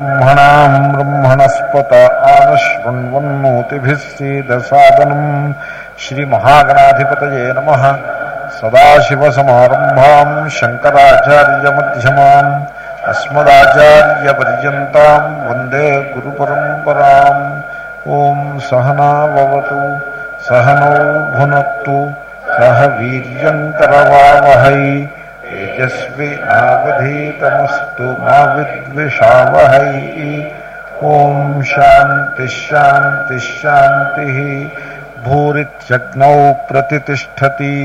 ब्रह्मणाम् ब्रह्मणस्पत आनशृण्वन्नोतिभिः सीदसादनम् श्रीमहागणाधिपतये नमः सदाशिवसमारम्भाम् शङ्कराचार्यमध्यमाम् अस्मदाचार्यपर्यन्ताम् वन्दे गुरुपरम्पराम् ॐ सहनावतु सहनौ भुनक्तु सह वीर्यङ्करवावहै तेजस्वि नावधीतमस्तु मा विद्विषावहै। ॐ शान्तिश्शान्तिश्शान्तिः भूरित्यग्नौ प्रतितिष्ठति।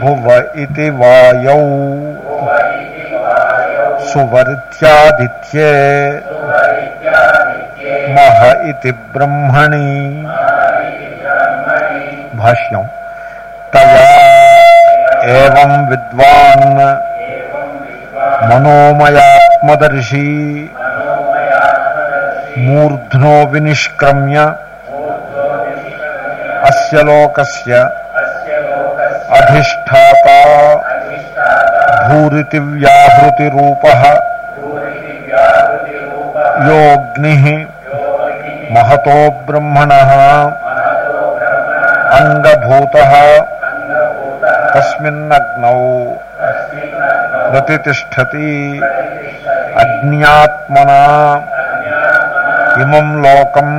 भुव इति वायौ। सुवर्त्यादित्ये। मह इति ब्रह्मणि। भाष्यम्। तया एवं विद्वान् मनोमयात्मदर्शी मूर्ध्नो विनिष्क्रम्य अस्य लोकस्य अधिष्ठाता भूरिति व्याहृतिरूपः योऽग्निः महतो ब्रह्मणः अङ्गभूतः తస్మిన్నగ్నౌ ప్రతిష్టతి అజ్ఞాత్మన ఇమం లోకం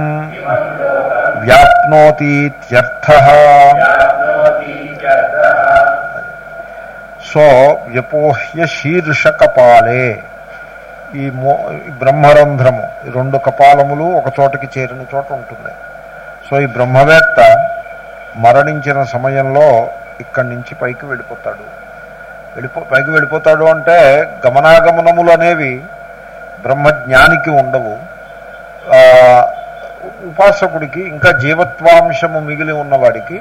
వ్యాప్నోతీత్యర్థ సో వ్యపోహ్య శీర్ష కపాలే ఈ మో బ్రహ్మరంధ్రము ఈ రెండు కపాలములు ఒక చోటకి చేరిన చోట ఉంటుంది సో ఈ బ్రహ్మవేత్త మరణించిన సమయంలో ఇక్కడి నుంచి పైకి వెళ్ళిపోతాడు. వెళ్ళిపో పైకి వెళ్ళిపోతాడు అంటే గమనాగమనములు అనేవి బ్రహ్మజ్ఞానికి ఉండవు. ఉపాసకుడికి ఇంకా జీవత్వాంశము మిగిలి ఉన్నవాడికి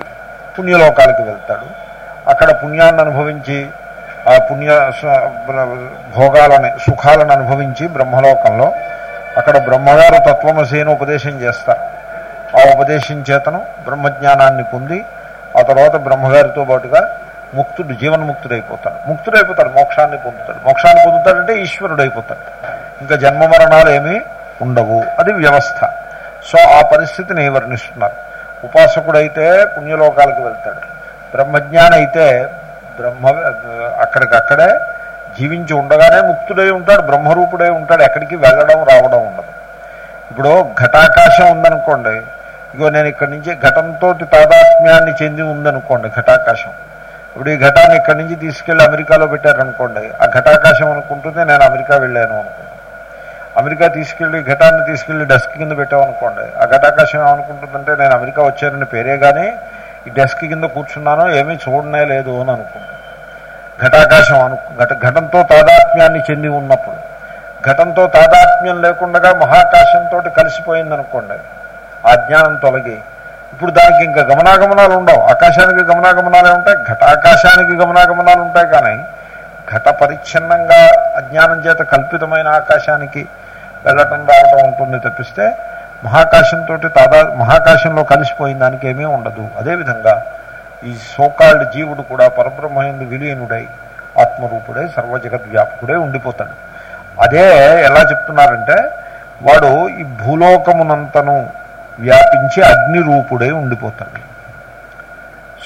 పుణ్యలోకాలకి వెళ్తాడు. అక్కడ పుణ్యాన్ని అనుభవించి ఆ పుణ్య భోగాలని సుఖాలను అనుభవించి బ్రహ్మలోకంలో అక్కడ బ్రహ్మగారు తత్వమసేను ఉపదేశం చేస్తారు. ఆ ఉపదేశం చేతను బ్రహ్మజ్ఞానాన్ని పొంది ఆ తర్వాత బ్రహ్మగారితో పాటుగా ముక్తుడు జీవన్ముక్తుడైపోతాడు ముక్తుడైపోతాడు. మోక్షాన్ని పొందుతాడు. మోక్షాన్ని పొందుతాడంటే ఈశ్వరుడైపోతాడు. ఇంకా జన్మ మరణాలు ఏమీ ఉండవు. అది వ్యవస్థ. సో ఆ పరిస్థితిని వర్ణిస్తున్నారు. ఉపాసకుడైతే పుణ్యలోకాలకు వెళ్తాడు. బ్రహ్మజ్ఞాని అయితే బ్రహ్మ అక్కడికక్కడే జీవించి ఉండగానే ముక్తుడై ఉంటాడు బ్రహ్మరూపుడై ఉంటాడు. ఎక్కడికి వెళ్ళడం రావడం ఉండదు. ఇప్పుడు ఘటాకాశం ఉందనుకోండి ఇగో నేను ఇక్కడి నుంచి ఘటంతో తాదాత్మ్యాన్ని చెంది ఉందనుకోండి ఘటాకాశం. ఇప్పుడు ఈ ఘటాన్ని ఇక్కడి నుంచి తీసుకెళ్ళి అమెరికాలో పెట్టారనుకోండి ఆ ఘటాకాశం అనుకుంటుంది నేను అమెరికా వెళ్ళాను అనుకుంటాను అమెరికా తీసుకెళ్ళి ఘటాన్ని తీసుకెళ్ళి డెస్క్ కింద పెట్టామనుకోండి ఆ ఘటాకాశం ఏమనుకుంటుందంటే నేను అమెరికా వచ్చానని పేరే కానీ ఈ డెస్క్ కింద కూర్చున్నాను ఏమీ చూడనే లేదు అని అనుకుంటాను ఘటాకాశం అను ఘట ఘటంతో తాదాత్మ్యాన్ని చెంది ఉన్నప్పుడు ఘటంతో తాదాత్మ్యం లేకుండా మహాకాశంతో కలిసిపోయింది అనుకోండి ఆ జ్ఞానం తొలగి. ఇప్పుడు దానికి ఇంకా గమనాగమనాలు ఉండవు. ఆకాశానికి గమనాగమనాలే ఉంటాయి ఘటాకాశానికి గమనాగమనాలు ఉంటాయి కానీ ఘట పరిచ్ఛిన్నంగా అజ్ఞానం చేత కల్పితమైన ఆకాశానికి వెళ్ళటం రావటం ఉంటుంది తప్పిస్తే మహాకాశంతో తాదా మహాకాశంలో కలిసిపోయిన దానికి ఏమీ ఉండదు. అదేవిధంగా ఈ సోకాల్డ్ జీవుడు కూడా పరబ్రహ్మయందు విలీనుడై ఆత్మరూపుడై సర్వజగద్వ్యాపకుడై ఉండిపోతాడు. అదే ఎలా చెప్తున్నారంటే వాడు ఈ భూలోకమునంతను వ్యాపించి అగ్నిరూపుడై ఉండిపోతాడు.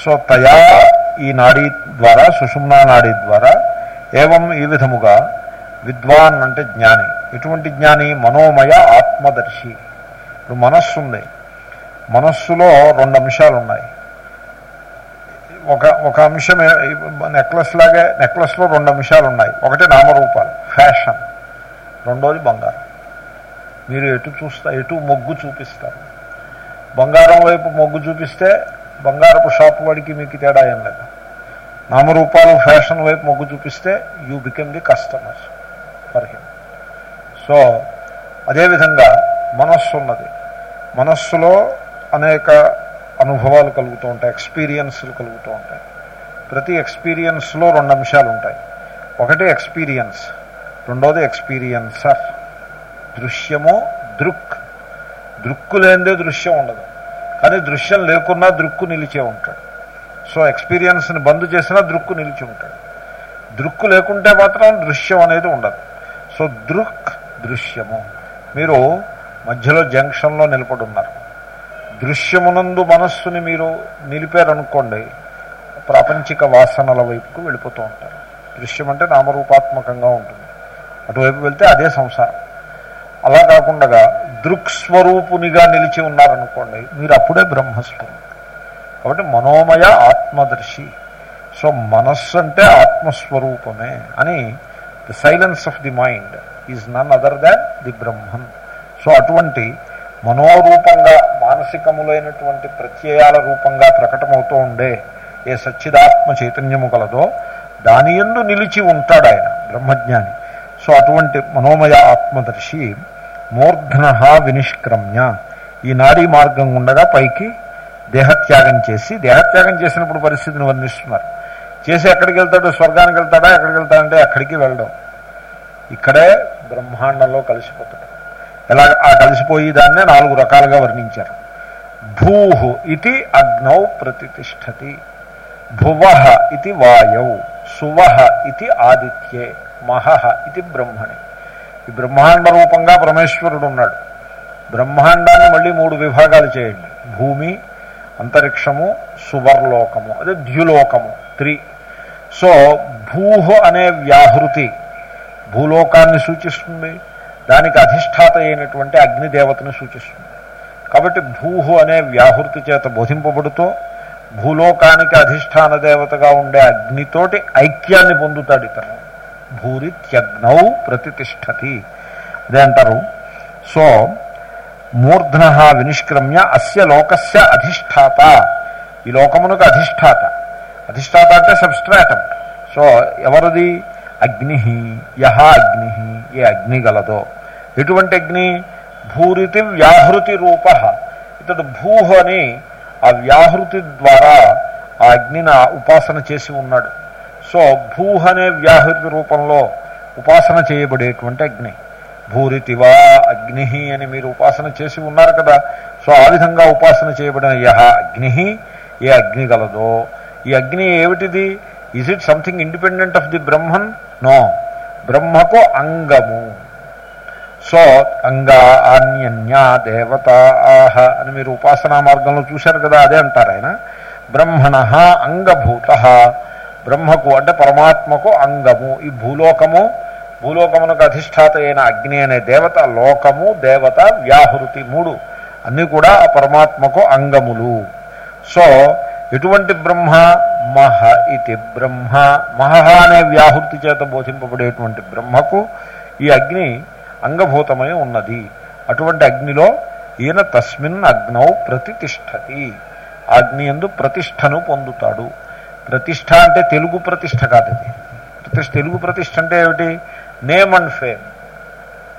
సో తయా ఈ నాడీ ద్వారా సుషుమ్నా నాడీ ద్వారా ఏవం ఈ విధముగా విద్వాన్ అంటే జ్ఞాని. ఎటువంటి జ్ఞాని మనోమయ ఆత్మదర్శి. ఇప్పుడు మనస్సు ఉంది. మనస్సులో రెండు అంశాలు ఉన్నాయి ఒక ఒక అంశం నెక్లెస్ లాగే నెక్లెస్లో రెండు అంశాలు ఉన్నాయి ఒకటి నామరూపాలు ఫ్యాషన్. రెండోది బంగారం. మీరు ఎటు చూస్తా ఎటు మొగ్గు చూపిస్తారు? బంగారం వైపు మొగ్గు చూపిస్తే బంగారపు షాపు వాడికి మీకు తేడా ఏం లేదు. నామరూపాలు ఫ్యాషన్ వైపు మొగ్గు చూపిస్తే you become the customer for him. So అదేవిధంగా మనస్సు ఉన్నది. మనస్సులో అనేక అనుభవాలు కలుగుతూ ఉంటాయి ఎక్స్పీరియన్స్లు కలుగుతూ ఉంటాయి. ప్రతి ఎక్స్పీరియన్స్లో రెండు అంశాలు ఉంటాయి. ఒకటి ఎక్స్పీరియన్స్ రెండోది ఎక్స్పీరియన్సర్. దృశ్యము దృక్. దృక్కు లేనిదే దృశ్యం ఉండదు. కానీ దృశ్యం లేకున్నా దృక్కు నిలిచే ఉంటాడు. సో ఎక్స్పీరియన్స్ని బంద్ చేసినా దృక్కు నిలిచి ఉంటాడు. దృక్కు లేకుంటే మాత్రం దృశ్యం అనేది ఉండదు. సో దృక్ దృశ్యము. మీరు మధ్యలో జంక్షన్లో నిలబడి ఉన్నారు దృశ్యమునందు మనస్సుని మీరు నిలిపారనుకోండి ప్రాపంచిక వాసనల వైపుకు వెళ్ళిపోతూ ఉంటారు. దృశ్యం అంటే నామరూపాత్మకంగా ఉంటుంది. అటువైపు వెళ్తే అదే సంసారం. అలా కాకుండా దృక్స్వరూపునిగా నిలిచి ఉన్నారనుకోండి మీరు అప్పుడే బ్రహ్మస్వరూపం. కాబట్టి మనోమయ ఆత్మదర్శి. సో మనస్సు అంటే ఆత్మస్వరూపమే అని the silence of the mind is none other than the Brahman so అటువంటి మనోరూపంగా మానసికములైనటువంటి ప్రత్యయాల రూపంగా ప్రకటమవుతూ ఉండే ఏ సచ్చిదాత్మ చైతన్యము కలదో దాని ఎందు నిలిచి ఉంటాడు ఆయన బ్రహ్మజ్ఞాని. సో అటువంటి మనోమయ ఆత్మదర్శి మూర్ధన వినిష్క్రమ్య. ఈ నాడీ మార్గం ఉండగా పైకి దేహత్యాగం చేసి దేహత్యాగం చేసినప్పుడు పరిస్థితిని వర్ణిస్తున్నారు. చేసి ఎక్కడికి వెళ్తాడు? స్వర్గానికి వెళ్తాడా? ఎక్కడికి వెళ్తాడంటే అక్కడికి వెళ్ళడం. ఇక్కడే బ్రహ్మాండంలో కలిసిపోతాడు. ఎలా ఆ కలిసిపోయి దాన్నే నాలుగు రకాలుగా వర్ణించారు. భూ ఇది అగ్నౌ ప్రతిష్టతి భువ ఇది వాయౌ. సువ ఇది ఆదిత్యే. మహ ఇది బ్రహ్మణి. ఈ బ్రహ్మాండ రూపంగా పరమేశ్వరుడు ఉన్నాడు. బ్రహ్మాండాన్ని మళ్ళీ మూడు విభాగాలు చేయండి. భూమి అంతరిక్షము సువర్లోకము. అదే ద్యులోకము. త్రీ. సో భూహు అనే వ్యాహృతి భూలోకాన్ని సూచిస్తుంది. దానికి అధిష్టాత అయినటువంటి అగ్నిదేవతను సూచిస్తుంది. కాబట్టి భూహు అనే వ్యాహృతి చేత బోధింపబడుతూ భూలోకానికి అధిష్టాన దేవతగా ఉండే అగ్నితోటి ఐక్యాన్ని పొందుతాడు ఇతను. భూరిత్యగ్నౌ ప్రతిష్టతి అదే అంటారు. సో మూర్ధన వినిష్క్రమ్య అస్య లోకస్య అధిష్టాత. ఈ లోకమునకు అధిష్టాత. అధిష్టాత అంటే సబ్స్ట్రాటం. సో ఎవరిది? అగ్ని. యహ అగ్ని. ఏ అగ్ని గలదో. ఎటువంటి అగ్ని? భూరితి వ్యాహృతి రూప ఇతడు భూహని ఆ వ్యాహృతి ద్వారా ఆ అగ్నిని ఉపాసన చేసి ఉన్నాడు. సో భూహ అనే వ్యాహృతి రూపంలో ఉపాసన చేయబడేటువంటి అగ్ని. భూరితివా అగ్ని అని మీరు ఉపాసన చేసి ఉన్నారు కదా సో ఆ విధంగా ఉపాసన చేయబడిన యహ అగ్ని ఏ అగ్ని గలదో. ఈ అగ్ని ఏమిటిది? Is it something independent of the Brahman no బ్రహ్మకు అంగము. సో అంగా అన్యన్య దేవత ఆహ అని మీరు ఉపాసనా మార్గంలో చూశారు కదా అదే అంటారు ఆయన. బ్రహ్మణ అంగభూత. బ్రహ్మకు అంటే పరమాత్మకు అంగము. ఈ భూలోకము భూలోకమునకు అధిష్టాత అయిన అగ్ని అనే దేవత లోకము దేవత వ్యాహృతి మూడు. అన్నీ కూడా ఆ పరమాత్మకు అంగములు. సో ఎటువంటి బ్రహ్మ? మహ ఇది బ్రహ్మ. మహ అనే వ్యాహృతి చేత బోధింపబడేటువంటి బ్రహ్మకు ఈ అగ్ని అంగభూతమై ఉన్నది. అటువంటి అగ్నిలో ఈయన తస్మిన్ అగ్నౌ ప్రతిష్టతి అగ్ని ఎందు ప్రతిష్టను పొందుతాడు. ప్రతిష్ట అంటే తెలుగు ప్రతిష్ట కాదు ఇది. ప్రతిష్ట తెలుగు ప్రతిష్ట అంటే ఏమిటి? Name and fame.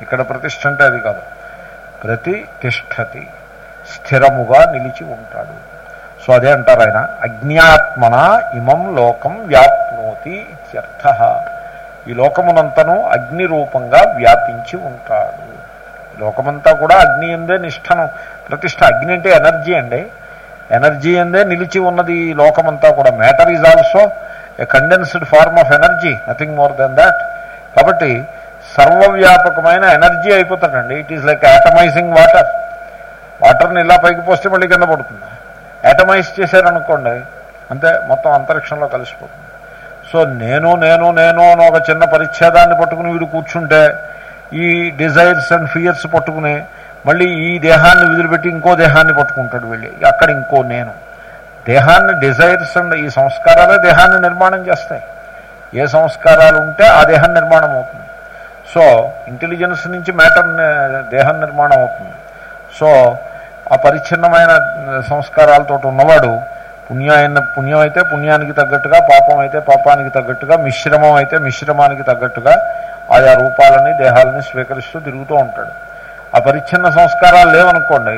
ఇక్కడ ప్రతిష్ట అంటే అది కాదు. ప్రతిష్టతి స్థిరముగా నిలిచి ఉంటాడు. సో అదే అంటారు ఆయన. అజ్ఞాత్మన ఇమం లోకం వ్యాప్నోతి ఇత్యర్థ. ఈ లోకమునంతను అగ్ని రూపంగా వ్యాపించి ఉంటాడు. లోకమంతా కూడా అగ్ని ఎందే నిష్టను. ప్రతిష్ట అగ్ని అంటే ఎనర్జీ అండి. ఎనర్జీ అందే నిలిచి ఉన్నది ఈ లోకమంతా కూడా. Matter is also a condensed form of energy nothing more than that కాబట్టి సర్వవ్యాపకమైన energy అయిపోతాడండి. It is like atomising water వాటర్ని ఇలా పైకి పోస్తే మళ్ళీ కింద పడుతుంది. యాటమైజ్ చేశారనుకోండి అంతే మొత్తం అంతరిక్షంలో కలిసిపోతుంది. సో నేను నేను నేను అని ఒక చిన్న పరిచ్ఛేదాన్ని పట్టుకుని వీడు కూర్చుంటే ఈ డిజైర్స్ అండ్ ఫియర్స్ పట్టుకుని మళ్ళీ ఈ దేహాన్ని వదిలిపెట్టి ఇంకో దేహాన్ని పట్టుకుంటాడు వెళ్ళి. అక్కడ ఇంకో నేను. దేహాన్ని డిజైర్స్ అండ్ ఈ సంస్కారాలే దేహాన్ని నిర్మాణం చేస్తాయి. ఏ సంస్కారాలు ఉంటే ఆ దేహం నిర్మాణం అవుతుంది. సో ఇంటెలిజెన్స్ నుంచి మ్యాటర్ దేహం నిర్మాణం అవుతుంది. సో ఆ పరిచ్ఛిన్నమైన సంస్కారాలతో ఉన్నవాడు పుణ్యం పుణ్యం అయితే పుణ్యానికి తగ్గట్టుగా పాపం అయితే పాపానికి తగ్గట్టుగా మిశ్రమం అయితే మిశ్రమానికి తగ్గట్టుగా ఆయా రూపాలని దేహాలని స్వీకరిస్తూ తిరుగుతూ ఉంటాడు. ఆ పరిచ్ఛిన్న సంస్కారాలు లేవనుకోండి.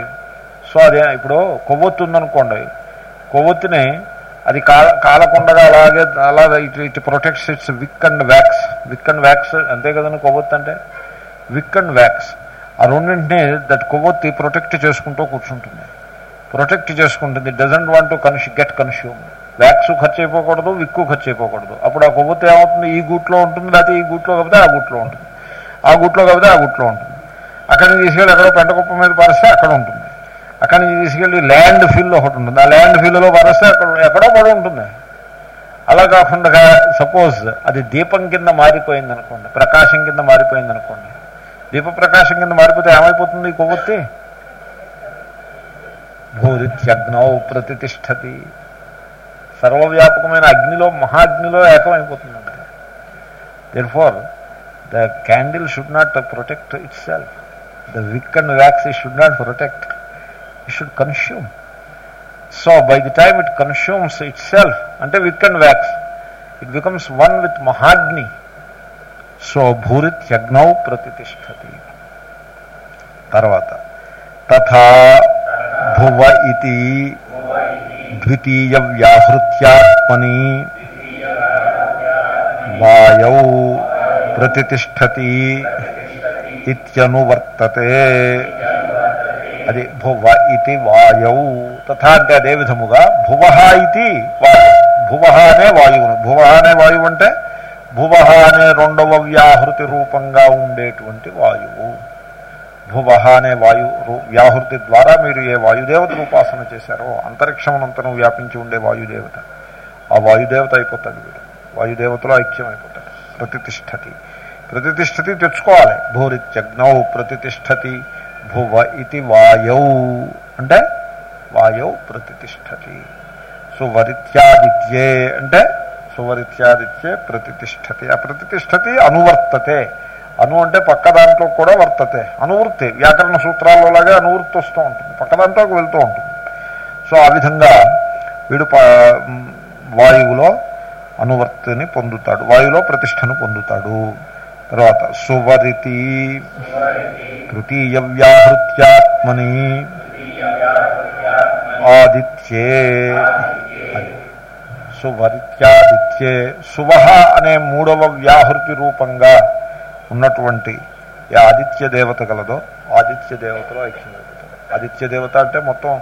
సో అదే ఇప్పుడు కొవ్వొత్తు ఉందనుకోండి. కొవ్వొత్తిని అది కాల కాలకుండగా అలాగే అలా it it protects its wick and wax wick and wax అంతే కదండి కొవ్వొత్తు అంటే? విక్ అండ్ వ్యాక్స్ ఆ రెండింటిని దట్ కొవ్వొత్తి ప్రొటెక్ట్ చేసుకుంటూ కూర్చుంటుంది. ప్రొటెక్ట్ చేసుకుంటుంది. Doesn't want to consume get consume wax ఖర్చు అయిపోకూడదు విక్కు ఖర్చు అయిపోకూడదు. అప్పుడు ఆ కొవ్వొత్తి ఏమవుతుంది? ఈ గూట్లో ఉంటుంది లేకపోతే ఈ గూట్లో కాకపోతే ఆ గూట్లో ఉంటుంది. ఆ గుట్లో కాకపోతే ఆ గుట్లో ఉంటుంది. అక్కడి నుంచి తీసుకెళ్ళి ఎక్కడో పెంట కుప్ప మీద పరిస్తే అక్కడ ఉంటుంది. అక్కడి నుంచి తీసుకెళ్ళి ల్యాండ్ ఫిల్ ఒకటి ఉంటుంది. ఆ ల్యాండ్ ఫిల్లో పరిస్తే అక్కడ ఎక్కడో పడి ఉంటుంది. అలా కాకుండా సపోజ్ అది దీపం కింద మారిపోయింది అనుకోండి ప్రకాశం కింద మారిపోయింది అనుకోండి. దీప ప్రకాశం కింద మారిపోతే ఏమైపోతుంది కొవ్వొత్తి? భూరిత్యగ్నౌ ప్రతిష్టతి సర్వవ్యాపకమైన అగ్నిలో మహాగ్నిలో ఏకమైపోతుంది then far the candle should not protect itself the wick and wax it should not protect it should consume so by the time it consumes itself అంటే wick and wax it becomes one with మహాగ్ని so భూరిత్యగ్నౌ ప్రతిష్టతి తర్వాత తథా భువ ఇది ద్వితీయ వ్యాహృత్యాత్మని వాయౌ ప్రతిష్టతి ఇత్యనువర్తతే అది భువ ఇది వాయవు తథా అంటే అదే విధముగా భువ ఇది వాయు। భువ అనే వాయువును। భువ అనే వాయువు అంటే భువ అనే రెండవ వ్యాహృతి రూపంగా ఉండేటువంటి వాయువు. భువ అనే వాయు రూ- వ్యాహృతి ద్వారా మీరు ఏ వాయుదేవత ఉపాసన చేశారో అంతరిక్షమునంతను వ్యాపించి ఉండే వాయుదేవత. ఆ వాయుదేవత అయిపోతాడు వీడు. వాయుదేవతలో ఐక్యం అయిపోతాడు ప్రతిష్టతి ప్రతిష్టతి తెచ్చుకోవాలి. భూరిత్యగ్నౌ ప్రతిష్టతి భువ ఇది వాయౌ. అంటే వాయౌ ప్రతిష్టతి. సువరిత్యాదిత్యే అంటే సువరిత్యాదిత్యే ప్రతిష్టతి. ఆ ప్రతిష్టతి అనువర్తతే. అను అంటే పక్క దాంట్లో కూడా వర్తతే. అనువృత్తి. వ్యాకరణ సూత్రాల్లో లాగే అనువృత్తి వస్తూ ఉంటుంది. పక్క దాంట్లోకి వెళ్తూ ఉంటుంది. సో ఆ విధంగా వీడు వాయువులో అనువర్తిని పొందుతాడు. వాయువులో ప్రతిష్టను పొందుతాడు. తర్వాత సువరితి తృతీయ వ్యాహృత్యాత్మని ఆదిత్యే. సువరిత్యాదిత్యే. సువహ అనే మూడవ వ్యాహృతి రూపంగా ఉన్నటువంటి ఆదిత్య దేవత కలదో ఆదిత్య దేవతలో ఐక్యమైపోతాడు ఆదిత్య దేవత అంటే మొత్తం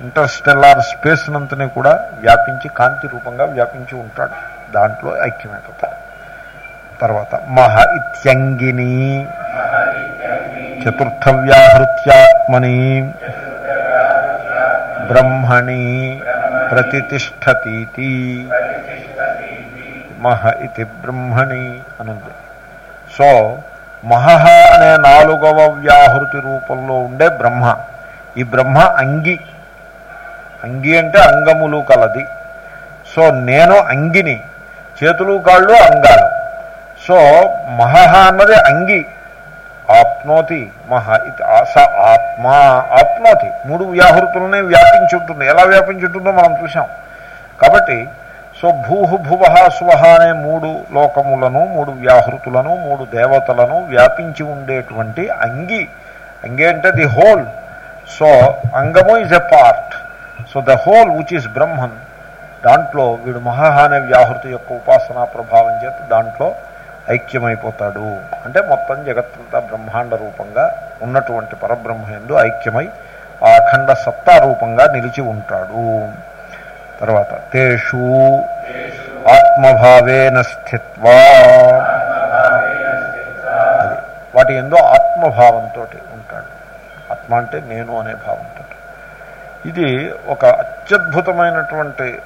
ఇంటర్స్టెల్లార్ స్పేస్ నంతని కూడా వ్యాపించి కాంతి రూపంగా వ్యాపించి ఉంటాడు. దాంట్లో ఐక్యమైపోతాడు తర్వాత మహ ఇత్యంగిని. చతుర్థ వ్యాహృత్యాత్మని బ్రహ్మణి ప్రతిష్టతీతి మహ ఇది బ్రహ్మణి అనుంది. సో మహ అనే నాలుగవ వ్యాహృతి రూపంలో ఉండే బ్రహ్మ. ఈ బ్రహ్మ అంగి. అంగి అంటే అంగములు కలది. సో నేను అంగిని. చేతులు కాళ్ళు అంగాలు. సో మహహ అన్నది అంగి. ఆప్నోతి మహ ఇది స ఆత్మ ఆప్నోతి. మూడు వ్యాహృతులనే వ్యాపించి ఉంటుంది ఎలా వ్యాపించి ఉంటుందో మనం చూసాం కాబట్టి సో భూహు భువ స్వహ అనే మూడు లోకములను మూడు వ్యాహృతులను మూడు దేవతలను వ్యాపించి ఉండేటువంటి అంగి. అంగి అంటే the whole. So అంగము is a part. So the whole which is Brahman. దాంట్లో వీడు మహా అనే వ్యాహృతి యొక్క ఉపాసనా ప్రభావం చేత దాంట్లో ఐక్యమైపోతాడు. అంటే మొత్తం జగత్తంతా బ్రహ్మాండ రూపంగా ఉన్నటువంటి పరబ్రహ్మ ఎందు ఐక్యమై ఆ అఖండ సత్తా రూపంగా నిలిచి ఉంటాడు. తర్వాత తేషు ఆత్మభావేన స్థిత్వా. అది వాటి ఎందో ఆత్మభావంతో ఉంటాడు. ఆత్మ అంటే నేను అనే భావంతో. ఇది ఒక అత్యద్భుతమైనటువంటి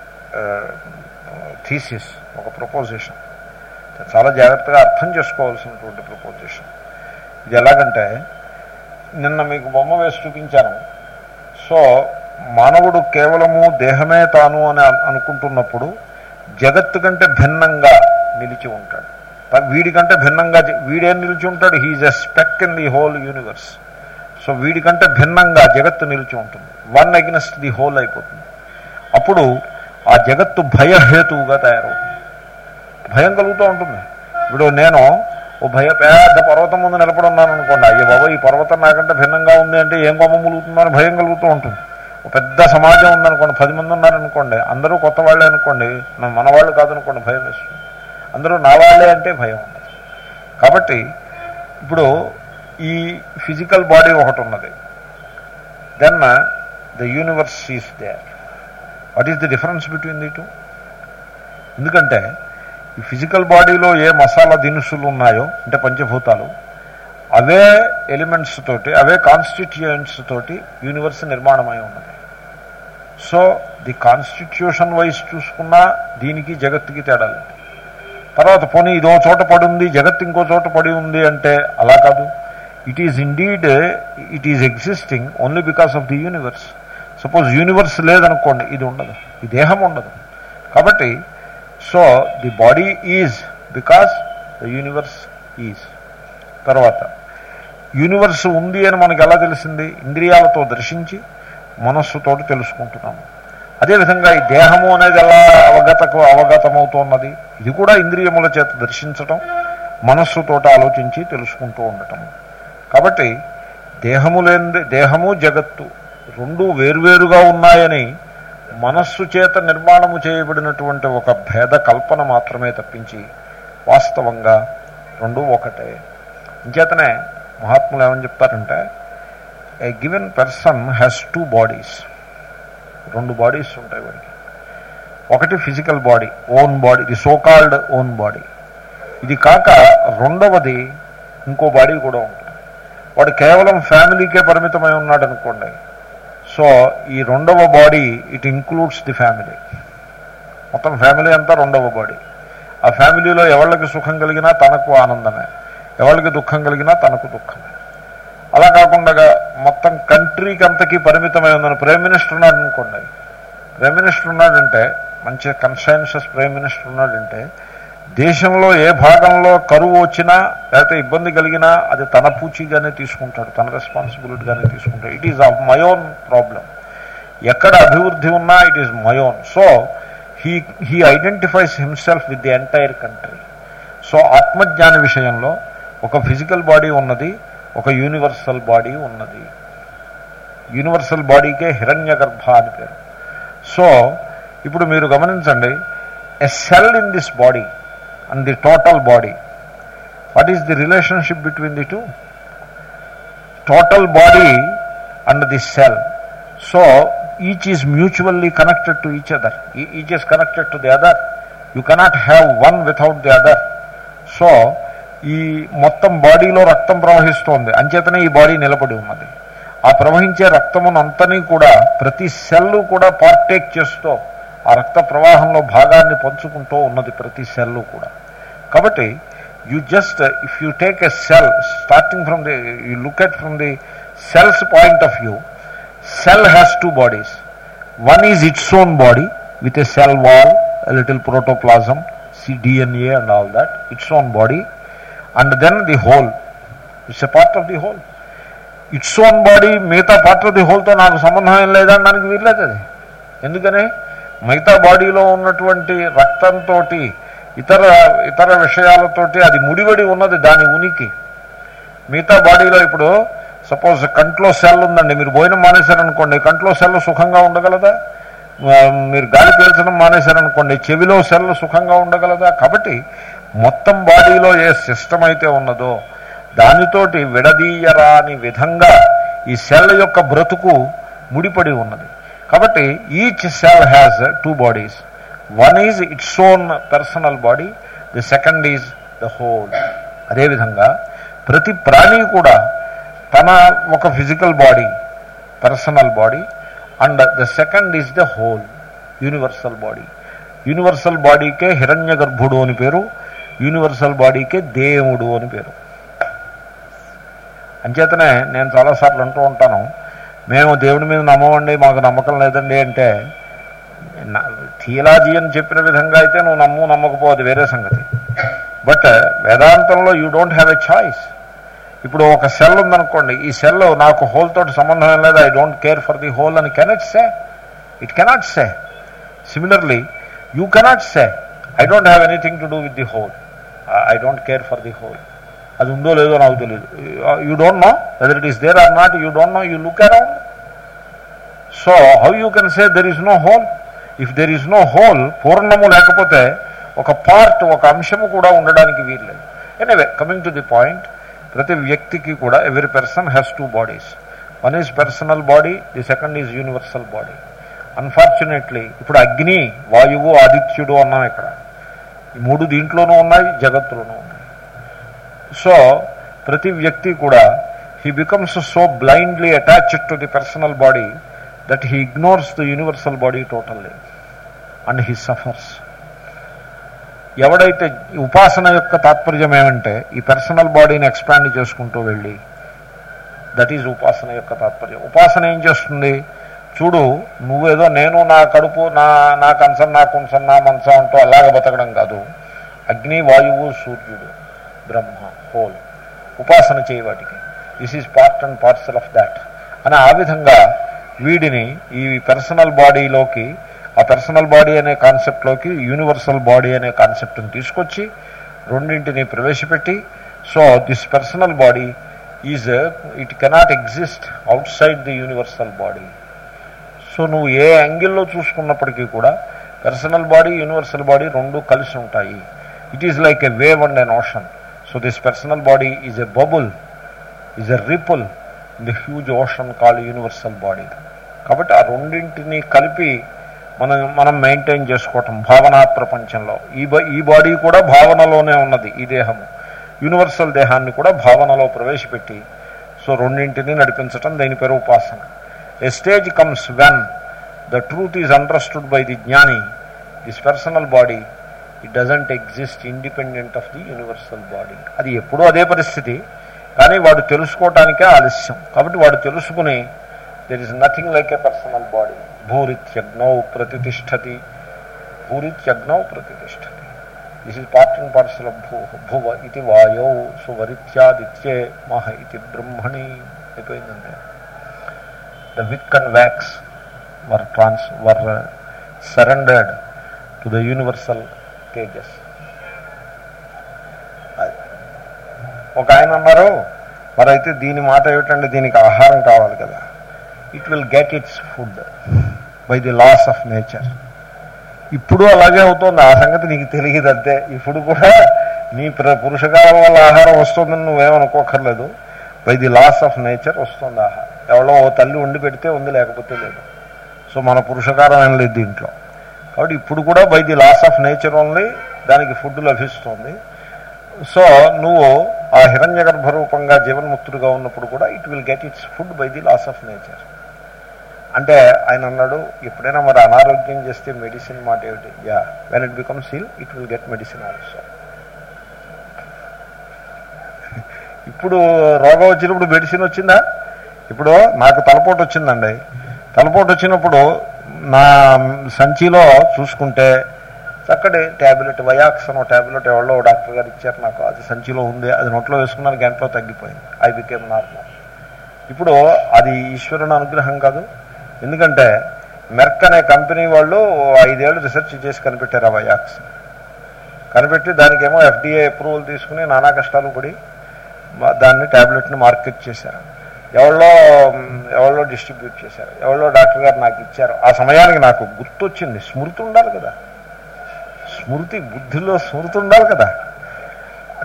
థీసిస్ ఒక ప్రపోజిషన్ చాలా జాగ్రత్తగా అర్థం చేసుకోవాల్సినటువంటి ప్రపోజిషన్ ఇది ఎలాగంటే నిన్న మీకు బొమ్మ వేసి చూపించాను. సో మానవుడు కేవలము దేహమే తాను అని అనుకుంటున్నప్పుడు జగత్తు కంటే భిన్నంగా నిలిచి ఉంటాడు. వీడికంటే భిన్నంగా వీడేం నిలిచి ఉంటాడు? He is a speck in the whole universe so వీడికంటే భిన్నంగా జగత్తు నిలిచి ఉంటుంది. వన్ అగ్నెస్ట్ ది హోల్ అయిపోతుంది. అప్పుడు ఆ జగత్తు భయహేతువుగా తయారవుతుంది. భయం కలుగుతూ ఉంటుంది. ఇప్పుడు నేను ఓ భయ పెద్ద పర్వతం ముందు నిలబడి ఉన్నాను అనుకోండి. అయ్యో బాబా ఈ పర్వతం నాకంటే భిన్నంగా ఉంది అంటే ఏం కొమ్మ ములుగుతుందని భయం కలుగుతూ ఉంటుంది. ఒక పెద్ద సమాజం ఉందనుకోండి పది మంది ఉన్నారనుకోండి అందరూ కొత్త వాళ్ళే అనుకోండి మన వాళ్ళు కాదనుకోండి భయం వేస్తుంది. అందరూ నా వాళ్ళే అంటే భయం ఉండదు. కాబట్టి ఇప్పుడు ఈ ఫిజికల్ బాడీ ఒకటి ఉన్నది. Then the universe is there. What is the difference between the two? ఎందుకంటే ఈ ఫిజికల్ బాడీలో ఏ మసాలా దినుసులు ఉన్నాయో అంటే పంచభూతాలు అవే ఎలిమెంట్స్ తోటి అవే కాన్స్టిట్యూయెంట్స్ తోటి యూనివర్స్ నిర్మాణమై ఉన్నది. సో ది కాన్స్టిట్యూషన్ వైజ్ చూసుకున్నా దీనికి జగత్తుకి తేడా తర్వాత పోనీ ఇదో చోట పడి ఉంది జగత్ ఇంకో చోట పడి ఉంది అంటే అలా కాదు. It is indeed it is existing only because of the universe suppose universe లేదనుకోండి ఇది ఉండదు. ఈ దేహం ఉండదు. కాబట్టి so the body is because the universe is తర్వాత యూనివర్స్ ఉంది అని మనకు ఎలా తెలిసింది? ఇంద్రియాలతో దర్శించి మనస్సుతో తెలుసుకుంటున్నాము. అదేవిధంగా ఈ దేహము అనేది ఎలా అవగతకు అవగతమవుతున్నది? ఇది కూడా ఇంద్రియముల చేత దర్శించటం మనస్సుతోట ఆలోచించి తెలుసుకుంటూ ఉండటం. కాబట్టి దేహము లేని దేహము జగత్తు రెండు వేరువేరుగా ఉన్నాయని మనస్సు చేత నిర్మాణము చేయబడినటువంటి ఒక భేద కల్పన మాత్రమే తప్పించి వాస్తవంగా రెండు ఒకటే. ఇంచేతనే మహాత్ములు ఏమని చెప్తారంటే a given person has two bodies రెండు బాడీస్ ఉంటాయి వాడికి. ఒకటి physical body own body the so called own body ఇది కాక రెండవది ఇంకో బాడీ కూడా ఉంటుంది. వాడు కేవలం ఫ్యామిలీకే పరిమితమై ఉన్నాడు అనుకోండి సో ఈ రెండవ body it includes the family మొత్తం ఫ్యామిలీ అంతా రెండవ బాడీ. ఆ ఫ్యామిలీలో ఎవళ్ళకి సుఖం కలిగినా తనకు ఆనందమే. ఎవరికి దుఃఖం కలిగినా తనకు దుఃఖమే. అలా కాకుండా మొత్తం కంట్రీకి అంతకీ పరిమితమై ఉందని ప్రైమ్ మినిస్టర్ ఉన్నాడు అనుకోండి. ప్రైమ్ మినిస్టర్ ఉన్నాడంటే మంచి కన్సైన్షియస్ ప్రైమ్ మినిస్టర్ ఉన్నాడంటే దేశంలో ఏ భాగంలో కరువు వచ్చినా లేకపోతే ఇబ్బంది కలిగినా అది తన పూచిగానే తీసుకుంటాడు తన రెస్పాన్సిబిలిటీగానే తీసుకుంటాడు. It is of my own problem ఎక్కడ అభివృద్ధి ఉన్నా it is my own so he he identifies himself with the entire country so ఆత్మజ్ఞాన విషయంలో ఒక ఫిజికల్ బాడీ ఉన్నది ఒక యూనివర్సల్ బాడీ ఉన్నది. యూనివర్సల్ బాడీకే హిరణ్య గర్భ అని పేరు. సో ఇప్పుడు మీరు గమనించండి a cell in this body and the total body what is the relationship between the two total body and the cell so each is mutually connected to each other each is connected to the other you cannot have one without the other so ఈ మొత్తం బాడీలో రక్తం ప్రవహిస్తోంది. అంచేతనే ఈ body నిలబడి ఉన్నది. ఆ ప్రవహించే రక్తమునంతని కూడా ప్రతి సెల్ కూడా పార్టేక్ చేస్తూ ఆ రక్త ప్రవాహంలో భాగాన్ని పంచుకుంటూ ఉన్నది ప్రతి సెల్ కూడా. కాబట్టి you just if you take a cell starting from the you look at from the cell's point of view cell has two bodies one is its own body with a cell wall little protoplasm C DNA and all that its own body and then the whole it's a part of the whole its own body మిగతా part of the హోల్తో నాకు సంబంధం ఏం లేదనడానికి వీల్లేదు అది. ఎందుకని? మిగతా బాడీలో ఉన్నటువంటి రక్తంతో ఇతర ఇతర విషయాలతోటి అది ముడివడి ఉన్నది దాని ఉనికి. మిగతా బాడీలో ఇప్పుడు సపోజ్ కంట్లో సెల్ ఉందండి మీరు భోజనం మానేశారనుకోండి కంట్లో సెల్ సుఖంగా ఉండగలదా? మీరు గాలి పీల్చడం మానేశారనుకోండి చెవిలో సెల్ సుఖంగా ఉండగలదా? కాబట్టి మొత్తం బాడీలో ఏ సిస్టమ్ అయితే ఉన్నదో దానితోటి విడదీయరాని విధంగా ఈ సెల్ యొక్క బ్రతుకు ముడిపడి ఉన్నది. కాబట్టి each cell has two bodies one is its own personal body the second is the whole అదేవిధంగా ప్రతి ప్రాణి కూడా తన ఒక physical body personal body and the second is the whole universal body universal బాడీకే హిరణ్య గర్భుడు అని పేరు యూనివర్సల్ బాడీకే దేవుడు అని పేరు. అంచేతనే నేను చాలాసార్లు అంటూ ఉంటాను మేము దేవుడి మీద నమ్మమండి మాకు నమ్మకం లేదండి అంటే థియలాజీ అని చెప్పిన విధంగా అయితే నువ్వు నమ్ము నమ్మకపోదు వేరే సంగతి. బట్ uh, వేదాంతంలో you don't have a choice ఇప్పుడు ఒక సెల్ ఉందనుకోండి ఈ సెల్ నాకు హోల్ తోటి సంబంధం ఏం లేదు I don't care for the whole అని cannot say it cannot say similarly you cannot say I don't have anything to do with the whole I don't care for the whole అది ఉందో లేదో నాకు తెలియదు you don't know whether it is there or not you don't know you look around so how you can say there is no whole if there is no whole పూర్ణము లేకపోతే ఒక part ఒక అంశము కూడా ఉండడానికి వీల్లేదు. Anyway coming to the point ప్రతి వ్యక్తికి కూడా every person has two bodies one is personal body the second is universal body unfortunately ఇప్పుడు అగ్ని వాయువు ఆదిత్యుడు అన్నాం ఇక్కడ. ఈ మూడు దీంట్లోనూ ఉన్నాయి జగత్తులోనూ ఉన్నాయి. సో ప్రతి వ్యక్తి కూడా he becomes so blindly attached to the personal body that he ignores the universal body totally and he suffers ఎవడైతే ఉపాసన యొక్క తాత్పర్యం ఏమంటే ఈ పర్సనల్ బాడీని ఎక్స్పాండ్ చేసుకుంటూ వెళ్ళి దట్ ఈజ్ ఉపాసన యొక్క తాత్పర్యం. ఉపాసన ఏం చేస్తుంది? చూడు నువ్వేదో నేను నా కడుపు నా నా కంచం నా కుంచం నా మంచం అంటూ అలాగ బతకడం కాదు. అగ్ని వాయువు సూర్యుడు బ్రహ్మ హోల్. ఉపాసన చేయవాటికి this is part and parcel of that అని ఆ విధంగా వీడిని ఈ పర్సనల్ బాడీలోకి ఆ పర్సనల్ బాడీ అనే కాన్సెప్ట్లోకి యూనివర్సల్ బాడీ అనే కాన్సెప్ట్ని తీసుకొచ్చి రెండింటిని ప్రవేశపెట్టి so this personal body is it cannot exist outside the universal body so నువ్వు ఏ యాంగిల్లో చూసుకున్నప్పటికీ కూడా పర్సనల్ బాడీ యూనివర్సల్ బాడీ రెండు కలిసి ఉంటాయి. It is like a wave and an ocean so this personal body is a bubble is a ripple in the huge ocean call universal body కాబట్టి ఆ రెండింటిని కలిపి మనం మనం మెయింటైన్ చేసుకోవటం భావనా ప్రపంచంలో. ఈ బ ఈ బాడీ కూడా భావనలోనే ఉన్నది ఈ దేహము. యూనివర్సల్ దేహాన్ని కూడా భావనలో ప్రవేశపెట్టి సో రెండింటిని నడిపించటం దీని పేరు ఉపాసన. A stage comes when the truth is understood by the జ్ఞాని this personal body it doesn't exist independent of the universal body అది ఎప్పుడూ అదే పరిస్థితి కానీ వాడు తెలుసుకోవటానికే ఆలస్యం. కాబట్టి వాడు తెలుసుకుని there is nothing like a personal body భూరిత్యగ్నౌ ప్రతిష్టతి భూరిత్యగ్నౌ ప్రతిష్టతి this is part and parcel of భూ భువ ఇది వాయౌ సువరిత్యాదిత్యే మహ ఇది బ్రహ్మణి అయిపోయిందంటే the wick and wax were trans were surrendered to the universal Tejas ఒక ఆయన అన్నారు మరైతే దీని మాట ఏమిటంటే దీనికి ఆహారం కావాలి కదా. It will get its food by the laws of nature ఇప్పుడు అలాగే అవుతుంది. ఆ సంగతి నీకు తెలియదు అంతే. ఇప్పుడు కూడా నీ ప్ర పురుషకారం వల్ల ఆహారం వస్తుందని నువ్వేమనుకోకర్లేదు by the laws of nature వస్తుంది ఆహారం ఎవరో ఓ తల్లి వండి పెడితే ఉంది లేకపోతే లేదు. సో మన పురుషకారం ఏం లేదు దీంట్లో. కాబట్టి ఇప్పుడు కూడా by the laws of nature only దానికి ఫుడ్ లభిస్తుంది. సో నువ్వు ఆ హిరణ్య గర్భరూపంగా జీవన్ముక్తుడుగా ఉన్నప్పుడు కూడా it will get its food by the laws of nature అంటే ఆయన అన్నాడు ఎప్పుడైనా మరి అనారోగ్యం చేస్తే మెడిసిన్ మాట ఏమిటి? Yeah when it becomes heal it will get medicine also ఇప్పుడు రోగం వచ్చినప్పుడు మెడిసిన్ వచ్చిందా? ఇప్పుడు నాకు తలపోటు వచ్చిందండి. తలపోటు వచ్చినప్పుడు నా సంచిలో చూసుకుంటే చక్కటి ట్యాబ్లెట్ వయాక్స్ అన్న ట్యాబ్లెట్ ఎవరో డాక్టర్ గారు ఇచ్చారు నాకు. అది సంచిలో ఉంది. అది నోట్లో వేసుకున్నాను గంటలో తగ్గిపోయింది. ఐ బికేమ్ నార్మల్ ఇప్పుడు అది ఈశ్వరుని అనుగ్రహం కాదు. ఎందుకంటే మెర్క్ అనే కంపెనీ వాళ్ళు ఐదేళ్ళు రీసెర్చ్ చేసి కనిపెట్టారు ఆ వయాక్స్. కనిపెట్టి దానికేమో ఎఫ్డిఏ అప్రూవల్ తీసుకుని నానా కష్టాలు పడి దాన్ని ట్యాబ్లెట్ని మార్కెట్ చేశారు. ఎవరిలో ఎవరిలో డిస్ట్రిబ్యూట్ చేశారు. ఎవరిలో డాక్టర్ గారు నాకు ఇచ్చారు. ఆ సమయానికి నాకు గుర్తొచ్చింది. స్మృతి ఉండాలి కదా. స్మృతి బుద్ధిలో స్మృతి ఉండాలి కదా.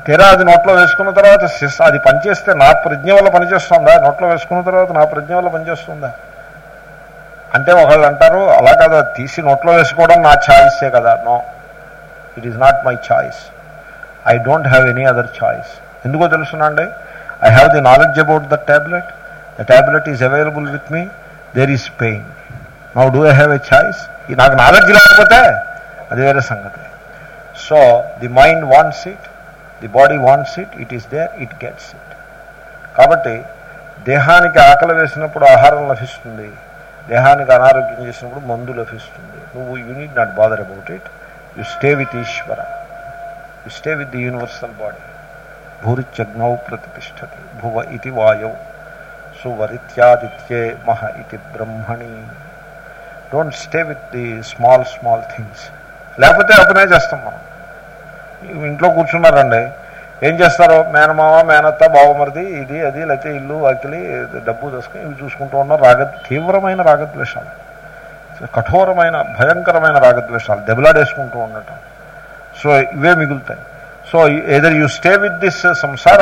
తీరా అది నోట్లో వేసుకున్న తర్వాత అది పనిచేస్తే నా ప్రజ్ఞ వల్ల పనిచేస్తుందా? నోట్లో వేసుకున్న తర్వాత నా ప్రజ్ఞ వల్ల పనిచేస్తుందా? అంటే ఒకళ్ళు అంటారు అలా కదా తీసి నోట్లో వేసుకోవడం నా ఛాయిసే కదా. No it is not my choice. I don't have any other choice. ఎందుకో తెలుసునండి I have the knowledge about the tablet the tablet is available with me. There is pain. Now do I have a choice? నాకు knowledge లేకపోతే అది వేరే సంగతి. So the mind wants it the body wants it it is there it gets it. కాబట్టి దేహానికి ఆకలి వేసినప్పుడు ఆహారం లభిస్తుంది. దేహానికి అనారోగ్యం చేసినప్పుడు మందు లభిస్తుంది. నువ్వు you need not bother about it you stay with Ishwara you stay with the universal body భూరిత్యగ్నౌ ప్రతిష్టతి భువ ఇది వాయౌ సువరిత్యాదిత్యే మహ ఇది బ్రహ్మణి don't stay with the small small things లేకపోతే అపనే చేస్తాం మనం. ఇంట్లో కూర్చున్నారండి. ఏం చేస్తారు? మేనమామ మేనత్త బావమరిది ఇది అది లేకపోతే ఇల్లు వాకిలి డబ్బు తీసుకుని ఇవి చూసుకుంటూ ఉన్నారు రాగ తీవ్రమైన రాగద్వేషాలు. కఠోరమైన భయంకరమైన రాగద్వేషాలు దెబలాడేసుకుంటూ ఉండటం. సో ఇవే మిగులుతాయి. So either you stay with this సంసార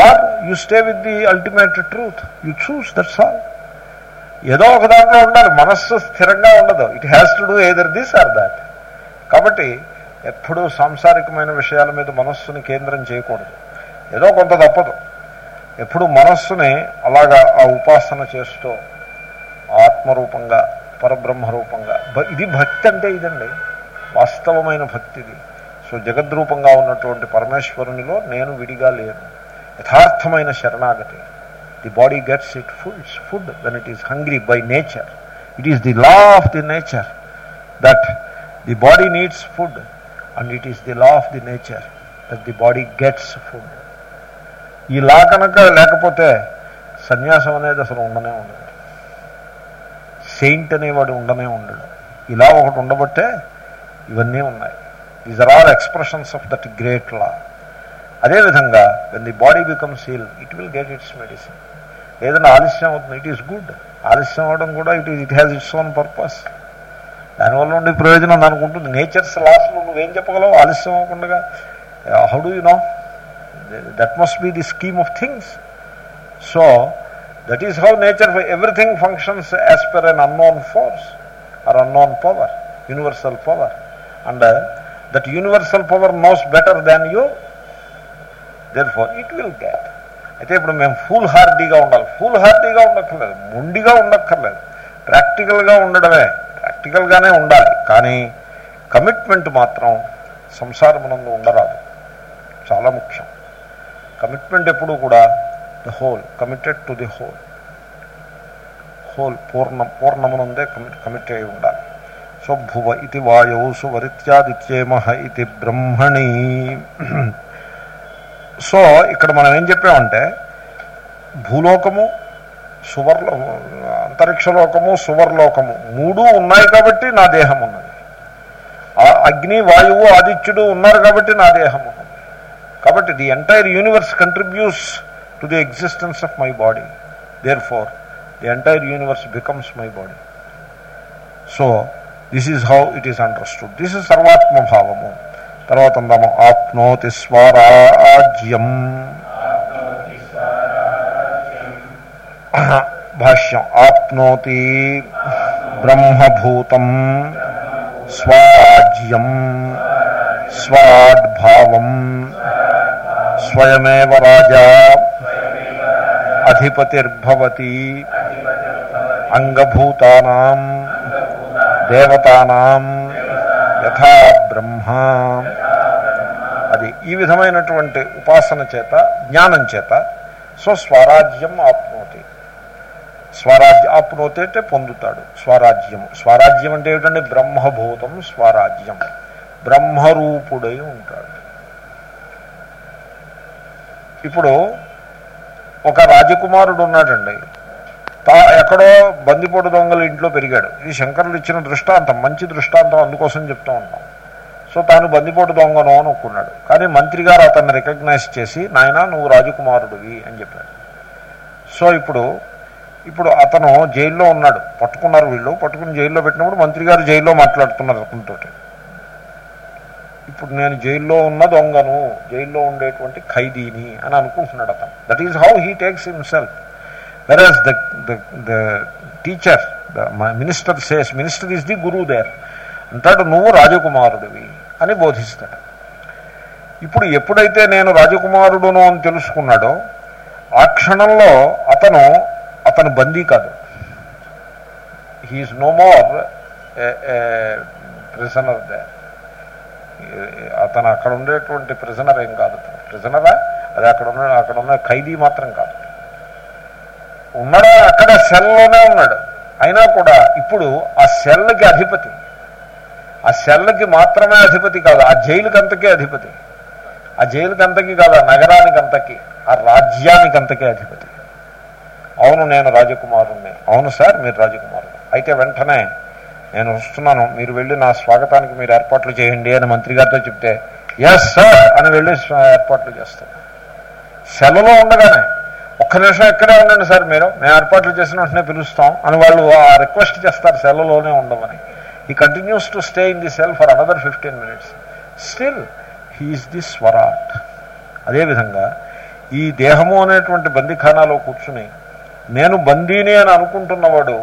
or you stay with the ultimate truth you choose that's all ఏదో ఒక దాంట్లో ఉండాలి. మనస్సు స్థిరంగా ఉండదు. It has to do either this or that కాబట్టి ఎప్పుడూ సాంసారికమైన విషయాల మీద మనస్సుని కేంద్రం చేయకూడదు. ఏదో కొంత తప్పదు. ఎప్పుడు మనస్సుని అలాగా ఆ ఉపాసన చేస్తూ ఆత్మరూపంగా పరబ్రహ్మ రూపంగా భ- ఇది భక్తి అంటే ఇదండి. వాస్తవమైన భక్తి ఇది. సో జగద్రూపంగా ఉన్నటువంటి పరమేశ్వరునిలో నేను విడిగా లేను. యథార్థమైన శరణాగతి. The body gets it food food when it is hungry by nature. It is the law of the nature that the body needs food. And it is the law of the nature that the body gets food ఈ law కనుక లేకపోతే సన్యాసం అనేది అసలు ఉండనే ఉండదు. Saint అనేవాడు ఉండనే ఉండడు. ఇలా ఒకటి ఉండబట్టే ఇవన్నీ ఉన్నాయి. These are all expressions of that great law అదేవిధంగా when the body becomes heal it will get its medicine ఏదైనా ఆలస్యం అవుతుంది ఇట్ ఈస్ గుడ్ ఆలస్యం అవడం కూడా it is it has its own purpose దానివల్ల ఉండే ప్రయోజనం దానికి ఉంటుంది. నేచర్స్ లాస్లో నువ్వేం చెప్పగలవు? ఆలస్యం అవ్వకుండా. How do you know that must be the scheme of things so that is how nature everything functions as per an unknown force or unknown power universal power and that universal power knows better than you therefore it will get అయితే ఇప్పుడు మేము full హార్డీగా ఉండాలి. Full హార్డీగా ఉండక్కర్లేదు. మొండిగా ఉండక్కర్లేదు. ప్రాక్టికల్గా ఉండడమే. ప్రాక్టికల్గానే ఉండాలి. కానీ కమిట్మెంట్ మాత్రం సంసారమునందు ఉండరాదు. చాలా ముఖ్యం. కమిట్మెంట్ ఎప్పుడు కూడా the whole committed to the whole whole పూర్ణం పూర్ణమునందే కమిట్ కమిట్ అయి ఉండాలి. సో భువ ఇది వాయవు సువరిత్యాదిత్యేమహ ఇది బ్రహ్మణి. సో ఇక్కడ మనం ఏం చెప్పామంటే భూలోకము సువర్లో అంతరిక్షలోకము సువర్లోకము మూడు ఉన్నాయి కాబట్టి నా దేహం ఉన్నది. అగ్ని వాయువు ఆదిత్యుడు ఉన్నారు కాబట్టి నా దేహం ఉన్నది. కాబట్టి the entire universe contributes to the existence of my body therefore the entire universe becomes my body so this is how it is understood this is సర్వాత్మభావము తర్వాత అందాము ఆప్నోతి స్వరాజ్యం భాష్యం ఆప్నోతి బ్రహ్మభూతం స్వరాజ్యం స్వాద్భావం స్వయమేవ రాజా అధిపతిర్భవతి అంగభూతానాం దేవతానాం యథా బ్రహ్మ. అది ఈ విధమైనటువంటి ఉపాసన చేత జ్ఞానం చేత సో స్వరాజ్యం ఆప్నోతి. స్వరాజ్యం ఆప్నోతి పొందుతాడు. స్వరాజ్యం. స్వరాజ్యం అంటే ఏమిటంటే బ్రహ్మభూతం స్వరాజ్యం. బ్రహ్మరూపుడై ఉంటాడు. ఇప్పుడు ఒక రాజకుమారుడు ఉన్నాడండి. తా ఎక్కడో బందిపోటు దొంగల ఇంట్లో పెరిగాడు. ఇది శంకరులు ఇచ్చిన దృష్టాంతం మంచి దృష్టాంతం అందుకోసం చెప్తూ ఉంటాం సో తాను బందిపోటు దొంగను అని ఒప్పుకున్నాడు కానీ మంత్రి గారు అతన్ని రికగ్నైజ్ చేసి నాయన నువ్వు రాజకుమారుడివి అని చెప్పాడు. సో ఇప్పుడు ఇప్పుడు అతను జైల్లో ఉన్నాడు. పట్టుకున్నారు వీళ్ళు. పట్టుకుని జైల్లో పెట్టినప్పుడు మంత్రి గారు జైల్లో మాట్లాడుతున్నారు అతనితో ఇప్పుడు నేను జైల్లో ఉన్న దొంగను జైల్లో ఉండేటువంటి ఖైదీని అని అనుకుంటున్నాడు అతను. That is how he takes himself versus the the teacher the minister says minister is the గురువు దేర్ అంటాడు నువ్వు రాజకుమారుడివి అని బోధిస్తాడు. ఇప్పుడు ఎప్పుడైతే నేను రాజకుమారుడును అని తెలుసుకున్నాడో ఆ క్షణంలో అతను అతను బందీ కాదు. He is no more prisoner they అతను అక్కడ ఉండేటువంటి ప్రిజనర్ ఏం కాదు. ప్రిజనరా అది అక్కడ ఉన్న అక్కడ ఉన్న ఖైదీ మాత్రం కాదు. ఉన్నాడా? అక్కడ సెల్లోనే ఉన్నాడు. అయినా కూడా ఇప్పుడు ఆ సెల్కి అధిపతి. ఆ సెల్కి మాత్రమే అధిపతి కాదు. ఆ జైలుకి అంతకే అధిపతి. ఆ జైలుకి అంతకి కాదు ఆ నగరానికి అంతకి ఆ రాజ్యానికి అంతకే అధిపతి. అవును నేను రాజకుమారుణ్ణి. అవును సార్ మీరు రాజకుమారుడు. అయితే వెంటనే నేను వస్తున్నాను. మీరు వెళ్ళి నా స్వాగతానికి మీరు ఏర్పాట్లు చేయండి అని మంత్రి గారితో చెప్తే ఎస్ సార్ అని వెళ్ళి ఏర్పాట్లు చేస్తాను. సెలవులో ఉండగానే ఒక్క నిమిషం ఎక్కడే ఉండండి సార్ మీరు. మేము ఏర్పాట్లు చేసిన వెంటనే పిలుస్తాం అని వాళ్ళు ఆ రిక్వెస్ట్ చేస్తారు సెలవులోనే ఉండమని. He continues to stay in the cell for another fifteen minutes still he is the స్వరాట్ అదేవిధంగా ఈ దేహము అనేటువంటి బందిఖానాలో కూర్చుని నేను బందీని అని అనుకుంటున్నవాడు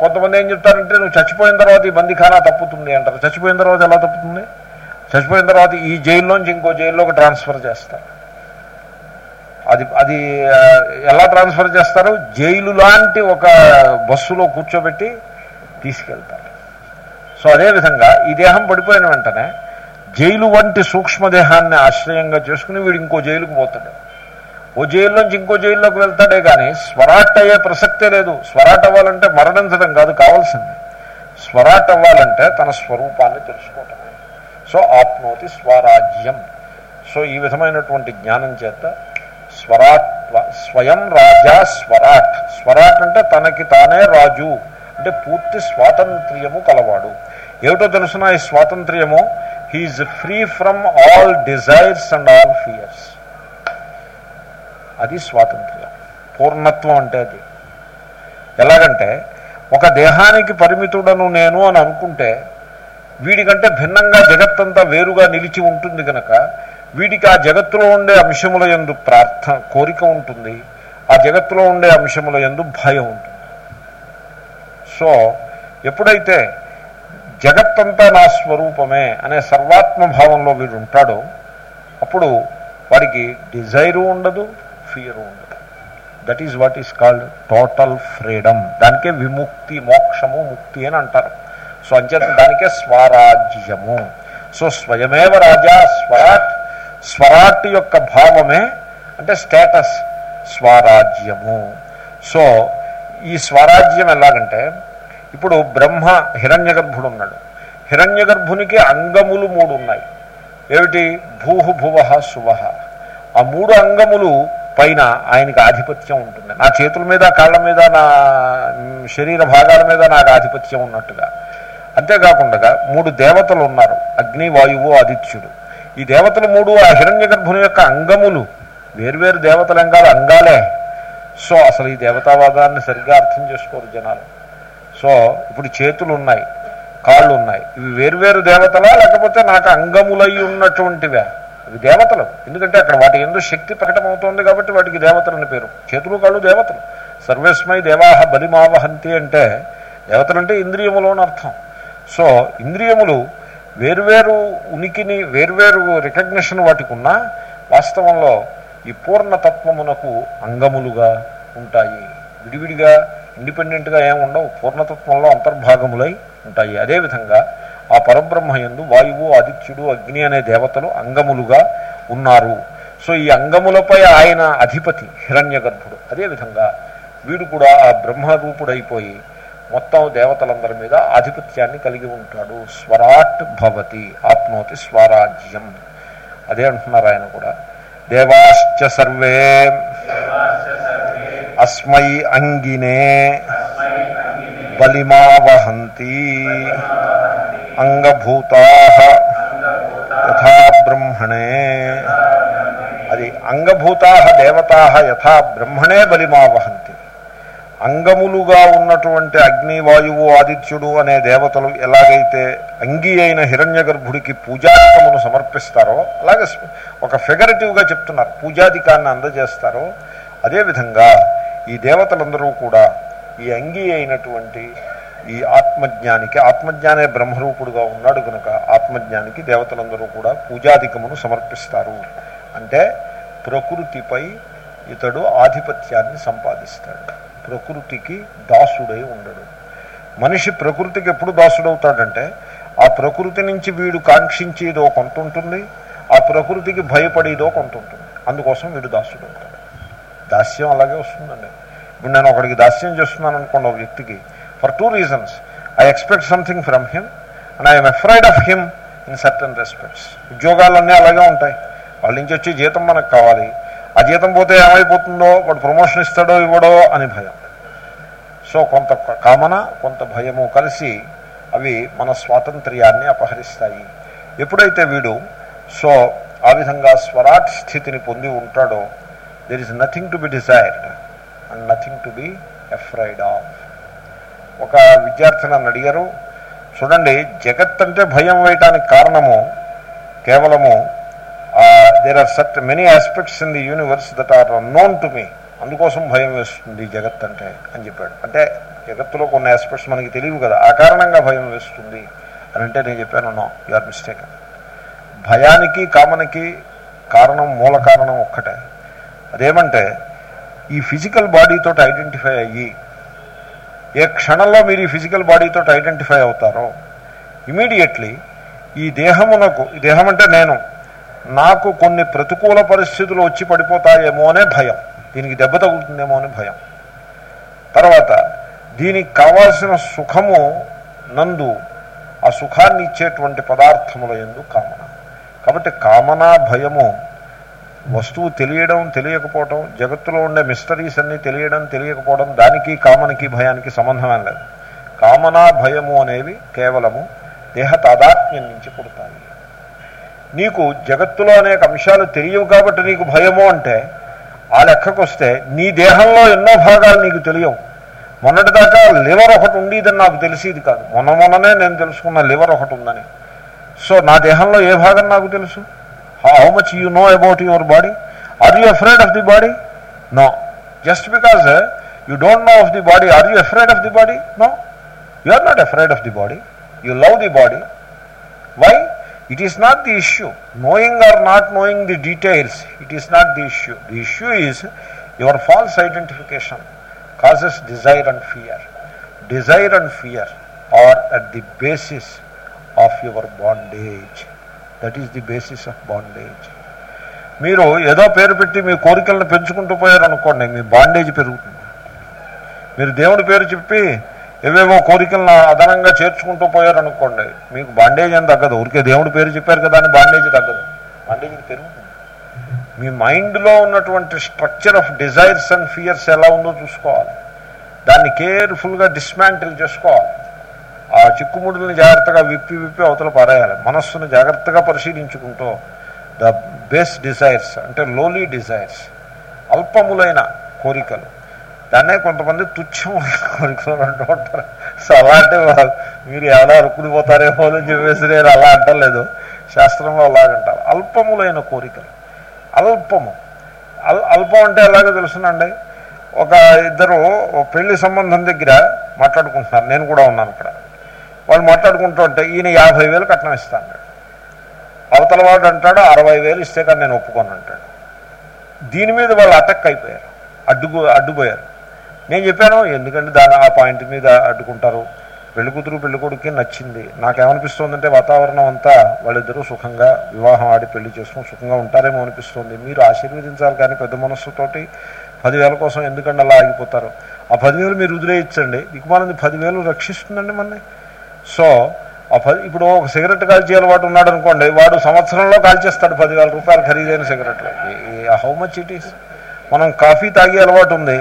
కొంతమంది ఏం చెప్తారంటే నువ్వు చచ్చిపోయిన తర్వాత ఈ బందీఖానా తప్పుతుంది అంటారు. చచ్చిపోయిన తర్వాత ఎలా తప్పుతుంది? చచ్చిపోయిన తర్వాత ఈ జైల్లోంచి ఇంకో జైల్లోకి ట్రాన్స్ఫర్ చేస్తారు. అది అది ఎలా ట్రాన్స్ఫర్ చేస్తారు? జైలు లాంటి ఒక బస్సులో కూర్చోబెట్టి తీసుకెళ్తారు. సో అదేవిధంగా ఈ దేహం పడిపోయిన వెంటనే జైలు వంటి సూక్ష్మదేహాన్ని ఆశ్రయంగా చేసుకుని వీడు ఇంకో జైలుకు పోతాడు. ఓ జైలు నుంచి ఇంకో జైల్లోకి వెళ్తాడే కానీ స్వరాట్ అయ్యే ప్రసక్తే లేదు. స్వరాట్ అవ్వాలంటే మరణించడం కాదు కావాల్సింది. స్వరాట్ అవ్వాలంటే తన స్వరూపాన్ని తెలుసుకోవటమే. సో ఆప్నోతి స్వరాజ్యం. సో ఈ విధమైనటువంటి జ్ఞానం చేత స్వరాట్ స్వయం రాజా స్వరాట్. స్వరాట్ అంటే తనకి తానే రాజు. అంటే పూర్తి స్వాతంత్ర్యము కలవాడు. ఏమిటో తెలుసిన ఈ స్వాతంత్ర్యము? He is free from all desires and all fears అది స్వాతంత్ర్యం. పూర్ణత్వం అంటే అది. ఎలాగంటే ఒక దేహానికి పరిమితుడను నేను అని అనుకుంటే వీడికంటే భిన్నంగా జగత్తంతా వేరుగా నిలిచి ఉంటుంది కనుక వీడికి ఆ జగత్తులో ఉండే అంశముల ఎందు ప్రార్థన కోరిక ఉంటుంది. ఆ జగత్తులో ఉండే అంశముల ఎందు భయం ఉంటుంది. సో ఎప్పుడైతే జగత్తంతా నా స్వరూపమే అనే సర్వాత్మ భావంలో వీడు ఉంటాడో అప్పుడు వాడికి డిజైరు ఉండదు ఫియర్ ఉండదు that is what is called total freedom దానికే విముక్తి మోక్షము ముక్తి అని అంటారు. సో అంచేత దానికే స్వరాజ్యము. సో స్వయమేవ రాజా స్వరాట్ స్వరాట్ యొక్క భావమే అంటే స్టేటస్ స్వరాజ్యము. సో ఈ స్వరాజ్యం ఎలాగంటే ఇప్పుడు బ్రహ్మ హిరణ్య గర్భుడు ఉన్నాడు హిరణ్య గర్భునికి అంగములు మూడు ఉన్నాయి ఏమిటి? భూహు భువ శువ ఆ మూడు అంగములు పైన ఆయనకి ఆధిపత్యం ఉంటుంది. నా చేతుల మీద కాళ్ళ మీద నా శరీర భాగాల మీద నాకు ఆధిపత్యం ఉన్నట్టుగా. అంతేకాకుండా మూడు దేవతలు ఉన్నారు. అగ్ని వాయువు ఆదిత్యుడు. ఈ దేవతలు మూడు ఆ హిరణ్య గర్భుని యొక్క అంగములు. వేర్వేరు దేవతలు కాదు అంగాలే. సో అసలు ఈ దేవతావాదాన్ని సరిగ్గా అర్థం చేసుకోరు జనాలు. సో ఇప్పుడు చేతులు ఉన్నాయి కాళ్ళు ఉన్నాయి. ఇవి వేర్వేరు దేవతలా లేకపోతే నాకు అంగములై ఉన్నటువంటివే? అవి దేవతలు. ఎందుకంటే అక్కడ వాటి ఎందు శక్తి ప్రకటమవుతోంది కాబట్టి వాటికి దేవతలని పేరు. చేతులు కాళ్ళు దేవతలు. సర్వేస్మై దేవాహ బలిమావహంతి అంటే దేవతలంటే ఇంద్రియములోని అర్థం. సో ఇంద్రియములు వేర్వేరు ఉనికిని వేర్వేరు రికగ్నిషన్ వాటికి ఉన్నా వాస్తవంలో ఈ పూర్ణతత్వమునకు అంగములుగా ఉంటాయి. విడివిడిగా ఇండిపెండెంట్గా ఏమి ఉండవు. పూర్ణతత్వంలో అంతర్భాగములై ఉంటాయి. అదేవిధంగా ఆ పరబ్రహ్మ యందు వాయువు ఆదిత్యుడు అగ్ని అనే దేవతలు అంగములుగా ఉన్నారు. సో ఈ అంగములపై ఆయన అధిపతి హిరణ్య గర్భుడు అదేవిధంగా వీడు కూడా ఆ బ్రహ్మరూపుడైపోయి మొత్తం దేవతలందరి మీద ఆధిపత్యాన్ని కలిగి ఉంటాడు. స్వరాట్ భవతి ఆప్నోతి స్వరాజ్యం. అదే అంటున్నారు ఆయన కూడా. దేవాశ్చ సర్వే అస్మై అంగినే బలిమావహంతి. అంగభూతా యథా బ్రహ్మణే. అది అంగభూతా దేవతా యథా బ్రహ్మణే బలిమావహంతి. అంగములుగా ఉన్నటువంటి అగ్ని వాయువు ఆదిత్యుడు అనే దేవతలు ఎలాగైతే అంగీ అయిన హిరణ్య గర్భుడికి పూజాధికమును సమర్పిస్తారో అలాగే ఒక ఫిగరేటివ్గా చెప్తున్నారు పూజాధికాన్ని అందజేస్తారో. అదేవిధంగా ఈ దేవతలందరూ కూడా ఈ అంగీ అయినటువంటి ఈ ఆత్మజ్ఞానికి ఆత్మజ్ఞానే బ్రహ్మరూపుడుగా ఉన్నాడు కనుక ఆత్మజ్ఞానికి దేవతలందరూ కూడా పూజాధికమును సమర్పిస్తారు. అంటే ప్రకృతిపై ఇతడు ఆధిపత్యాన్ని సంపాదిస్తాడు. ప్రకృతికి దాసుడై ఉండడు. మనిషి ప్రకృతికి ఎప్పుడు దాసుడవుతాడంటే ఆ ప్రకృతి నుంచి వీడు కాంక్షించేదో కొంత ఉంటుంది ఆ ప్రకృతికి భయపడేదో కొంత ఉంటుంది. అందుకోసం వీడు దాసుడు అవుతాడు దాస్యం అలాగే వస్తుందండి. ఇప్పుడు నేను ఒకడికి దాస్యం చేస్తున్నాను అనుకోండి ఒక వ్యక్తికి for two reasons I expect something from him and I'm afraid of him in certain respects ఉద్యోగాలన్నీ అలాగే ఉంటాయి. వాళ్ళ నుంచి వచ్చి జీతం మనకు కావాలి. ఆ జీతం పోతే ఏమైపోతుందో వాడు ప్రమోషన్ ఇస్తాడో ఇవ్వడో అని భయం. సో కొంత కామన కొంత భయము కలిసి అవి మన స్వాతంత్ర్యాన్ని అపహరిస్తాయి. ఎప్పుడైతే వీడు సో ఆ విధంగా స్వరాట్ స్థితిని పొంది ఉంటాడో there is nothing to be desired and nothing to be afraid of ఒక విద్యార్థి నన్ను అడిగారు చూడండి జగత్ అంటే భయం వేయటానికి కారణము కేవలము there are such many aspects in the universe that are known to me అందుకోసం భయం వేస్తుంది జగత్ అంటే అని చెప్పాడు. అంటే జగత్తులో కొన్ని ఆస్పెక్ట్స్ మనకి తెలియవు కదా ఆ కారణంగా భయం వేస్తుంది అని అంటే నేను చెప్పాను నో యు ఆర్ మిస్టేక్ భయానికి కామనకి కారణం మూల కారణం ఒక్కటే. అదేమంటే ఈ ఫిజికల్ బాడీతో ఐడెంటిఫై అయ్యి ఏ క్షణంలో మీరు ఈ ఫిజికల్ బాడీతో ఐడెంటిఫై అవుతారో ఇమీడియట్లీ ఈ దేహమునకు ఈ దేహం అంటే నేను నాకు కొన్ని ప్రతికూల పరిస్థితులు వచ్చి పడిపోతాయేమో అనే భయం. దీనికి దెబ్బ తగులుతుందేమో అని భయం. తర్వాత దీనికి కావాల్సిన సుఖము నందు ఆ సుఖాన్ని ఇచ్చేటువంటి పదార్థముల ఎందు కామన. కాబట్టి కామనా భయము వస్తువు తెలియడం తెలియకపోవడం జగత్తులో ఉండే మిస్టరీస్ అన్నీ తెలియడం తెలియకపోవడం దానికి కామనకి భయానికి సంబంధం లేదు. కామనా భయము అనేవి కేవలము దేహ తాదాత్మ్యం నుంచి పుడతాయి. నీకు జగత్తులో అనేక అంశాలు తెలియవు కాబట్టి నీకు భయము అంటే ఆ లెక్కకు వస్తే నీ దేహంలో ఎన్నో భాగాలు నీకు తెలియవు. మొన్నటిదాకా లివర్ ఒకటి ఉండేదని నాకు తెలిసేది కాదు. మొన్న మొన్ననే నేను తెలుసుకున్న లివర్ ఒకటి ఉందని. సో నా దేహంలో ఏ భాగం నాకు తెలుసు? How much you know about your body? Are you afraid of the body? No. Just because eh, you don't know of the body, are you afraid of the body? No. You are not afraid of the body. You love the body. Why? It is not the issue. Knowing or not knowing the details, it is not the issue. The issue is your false identification causes desire and fear. Desire and fear are at the basis of your bondage. That is the basis of bondage మీరు ఏదో పేరు పెట్టి మీ కోరికలను పెంచుకుంటూ పోయారనుకోండి మీ bondage పెరుగుతుంది. మీరు దేవుడి పేరు చెప్పి ఏవేవో కోరికలను అదనంగా చేర్చుకుంటూ పోయారనుకోండి మీకు బాండేజ్ అని తగ్గదు. ఊరికే దేవుడి పేరు చెప్పారు కదా అని బాండేజ్ తగ్గదు. బాండేజ్ పెరుగుతుంది. మీ మైండ్లో ఉన్నటువంటి structure of desires and fears ఎలా ఉందో చూసుకోవాలి. దాన్ని కేర్ఫుల్గా డిస్మాంటిల్ చేసుకోవాలి. ఆ చిక్కుముడుల్ని జాగ్రత్తగా విప్పి విప్పి అవతల పారేయాలి. మనస్సును జాగ్రత్తగా పరిశీలించుకుంటూ ద బేస్ డిజైర్స్ అంటే లోలీ డిజైర్స్ అల్పములైన కోరికలు. దాన్నే కొంతమంది తుచ్చమైన కోరికలు అంటూ ఉంటారు. సో అలాంటి మీరు ఎవరో అరుకుడిపోతారేమో అని చెప్పేసి నేను అలా అంటలేదు శాస్త్రంలో అలాగంటారు అల్పములైన కోరికలు. అల్పము. అల్ అల్పం అంటే ఎలాగో తెలుసునండి. ఒక ఇద్దరు పెళ్ళి సంబంధం దగ్గర మాట్లాడుకుంటున్నారు. నేను కూడా ఉన్నాను అక్కడ వాళ్ళు మాట్లాడుకుంటూ ఉంటే ఈయన యాభై వేలు కట్నం ఇస్తాను అవతల వాడు అంటాడు అరవై వేలు ఇస్తే కానీ నేను ఒప్పుకోను అంటాడు. దీని మీద వాళ్ళు అటక్ అయిపోయారు. అడ్డుకు అడ్డుపోయారు. నేను చెప్పాను ఎందుకంటే దాని ఆ పాయింట్ మీద అడ్డుకుంటారు. పెళ్ళి కూతురు పెళ్ళి కొడుకుకి నచ్చింది. నాకేమనిపిస్తుందంటే వాతావరణం అంతా వాళ్ళిద్దరూ సుఖంగా వివాహం ఆడి పెళ్ళి చేసుకుని సుఖంగా ఉంటారేమో అనిపిస్తుంది. మీరు ఆశీర్వదించాలి కానీ పెద్ద మనస్సుతోటి పదివేల కోసం ఎందుకంటే అలా ఆగిపోతారు? ఆ పదివేలు మీరు వదిలేయచ్చండి. దిక్కుమాలంది పదివేలు రక్షిస్తుందండి మనని సో ఆ పది ఇప్పుడు ఒక సిగరెట్ కాల్చే అలవాటు ఉన్నాడు అనుకోండి వాడు సంవత్సరంలో కాల్చేస్తాడు పదివేల రూపాయలు ఖరీదైన సిగరెట్లు. How much it is? మనం కాఫీ తాగే అలవాటు ఉంది.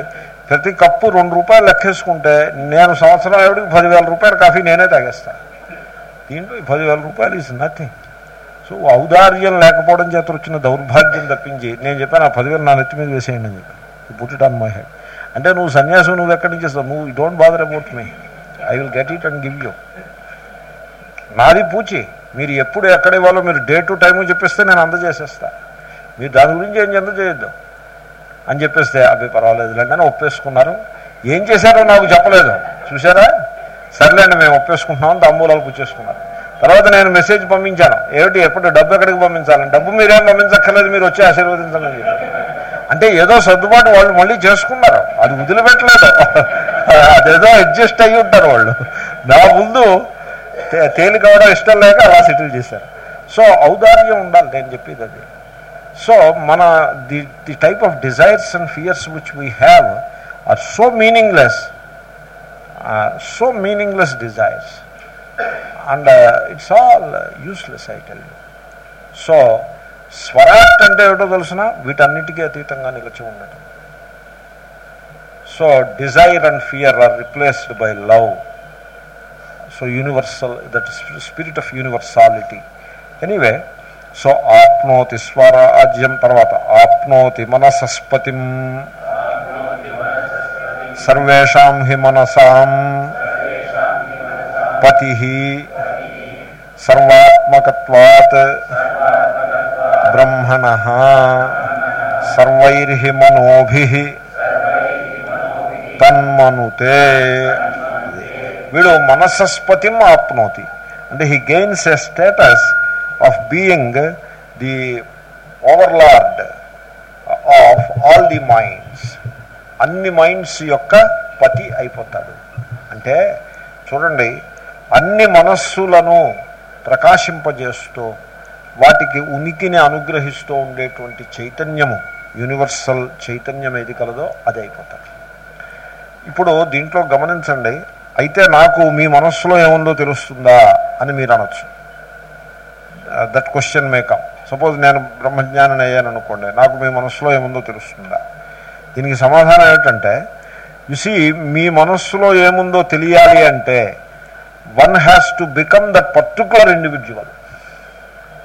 ప్రతి కప్పు రెండు రూపాయలు లెక్కేసుకుంటే నేను సంవత్సరం ఎవరికి పదివేల రూపాయలు కాఫీ నేనే తాగేస్తాను దీంట్లో ఈ పదివేల రూపాయలు ఈజ్ నథింగ్. సో ఔదార్యం లేకపోవడం చేత వచ్చిన దౌర్భాగ్యం తప్పించి నేను చెప్పాను ఆ పదివేలు నా నెత్తి మీద వేసేయండి అని చెప్పాను. పుట్ ఆన్ మై హెడ్ అంటే నువ్వు సన్యాసం నువ్వు ఎక్కడి నుంచి ఇస్తావు నువ్వు don't bother about me I will get it and give you నాది పూచి. మీరు ఎప్పుడు ఎక్కడ ఇవ్వాలో మీరు డే టు టైము చెప్పేస్తే నేను అందజేసేస్తా. మీరు దాని గురించి ఏం చెంద చేయొద్దు. అని చెప్పేస్తే అవి పర్వాలేదులేండి అని ఒప్పేసుకున్నారు. ఏం చేశారో నాకు చెప్పలేదు. చూసారా సర్లేండి మేము ఒప్పేసుకుంటున్నాం తాంబూలాలు పుచ్చేసుకున్నారు. తర్వాత నేను మెసేజ్ పంపించాను. ఏమిటి ఎప్పుడు డబ్బు ఎక్కడికి పంపించాలని డబ్బు మీరేం పంపించక్కర్లేదు మీరు వచ్చి ఆశీర్వదించాలని చెప్పి. అంటే ఏదో సర్దుబాటు వాళ్ళు మళ్ళీ చేసుకున్నారు. అది వదిలిపెట్టలేదు. అదేదో అడ్జస్ట్ అయ్యి ఉంటారు వాళ్ళు. నా ముందు తేలిక అవడం ఇష్టం లేక అలా సెటిల్ చేశారు. సో ఔదార్యం ఉండాలి నేను చెప్పేది అది. సో మన the the type of desires and fears which we have are so meaningless so meaningless desires. And it's all useless I tell you. So స్వరాట్ అంటే ఏమిటో తెలిసిన? వీటన్నిటికీ అతీతంగా నిలిచి ఉండటం. So desire and fear are replaced by love. So universal that spirit of universality anyway so ఆప్నోతి స్వరాజ్యం తర్వాత ఆప్నోతి మనసస్పతిం సర్వేషాం హి మనసాం పతి సర్వాత్మకత్వాత్ బ్రహ్మణ సర్వైర్హి మనోభి తన్మనుతే వీడు మనసస్పతిం ఆప్నోతి. అంటే he gains a status of being the overlord of all the minds అన్ని మైండ్స్ యొక్క పతి అయిపోతాడు. అంటే చూడండి అన్ని మనస్సులను ప్రకాశింపజేస్తూ వాటికి ఉనికిని అనుగ్రహిస్తూ ఉండేటువంటి చైతన్యము యూనివర్సల్ చైతన్యం ఏది కలదో అది అయిపోతాడు. ఇప్పుడు దీంట్లో గమనించండి అయితే నాకు మీ మనస్సులో ఏముందో తెలుస్తుందా అని మీరు అనొచ్చు. దట్ క్వశ్చన్ మేకమ్ సపోజ్ నేను బ్రహ్మజ్ఞానం అయ్యాను అనుకోండి నాకు మీ మనస్సులో ఏముందో తెలుస్తుందా? దీనికి సమాధానం ఏమిటంటే యుసి మీ మనస్సులో ఏముందో తెలియాలి అంటే one has to become that particular individual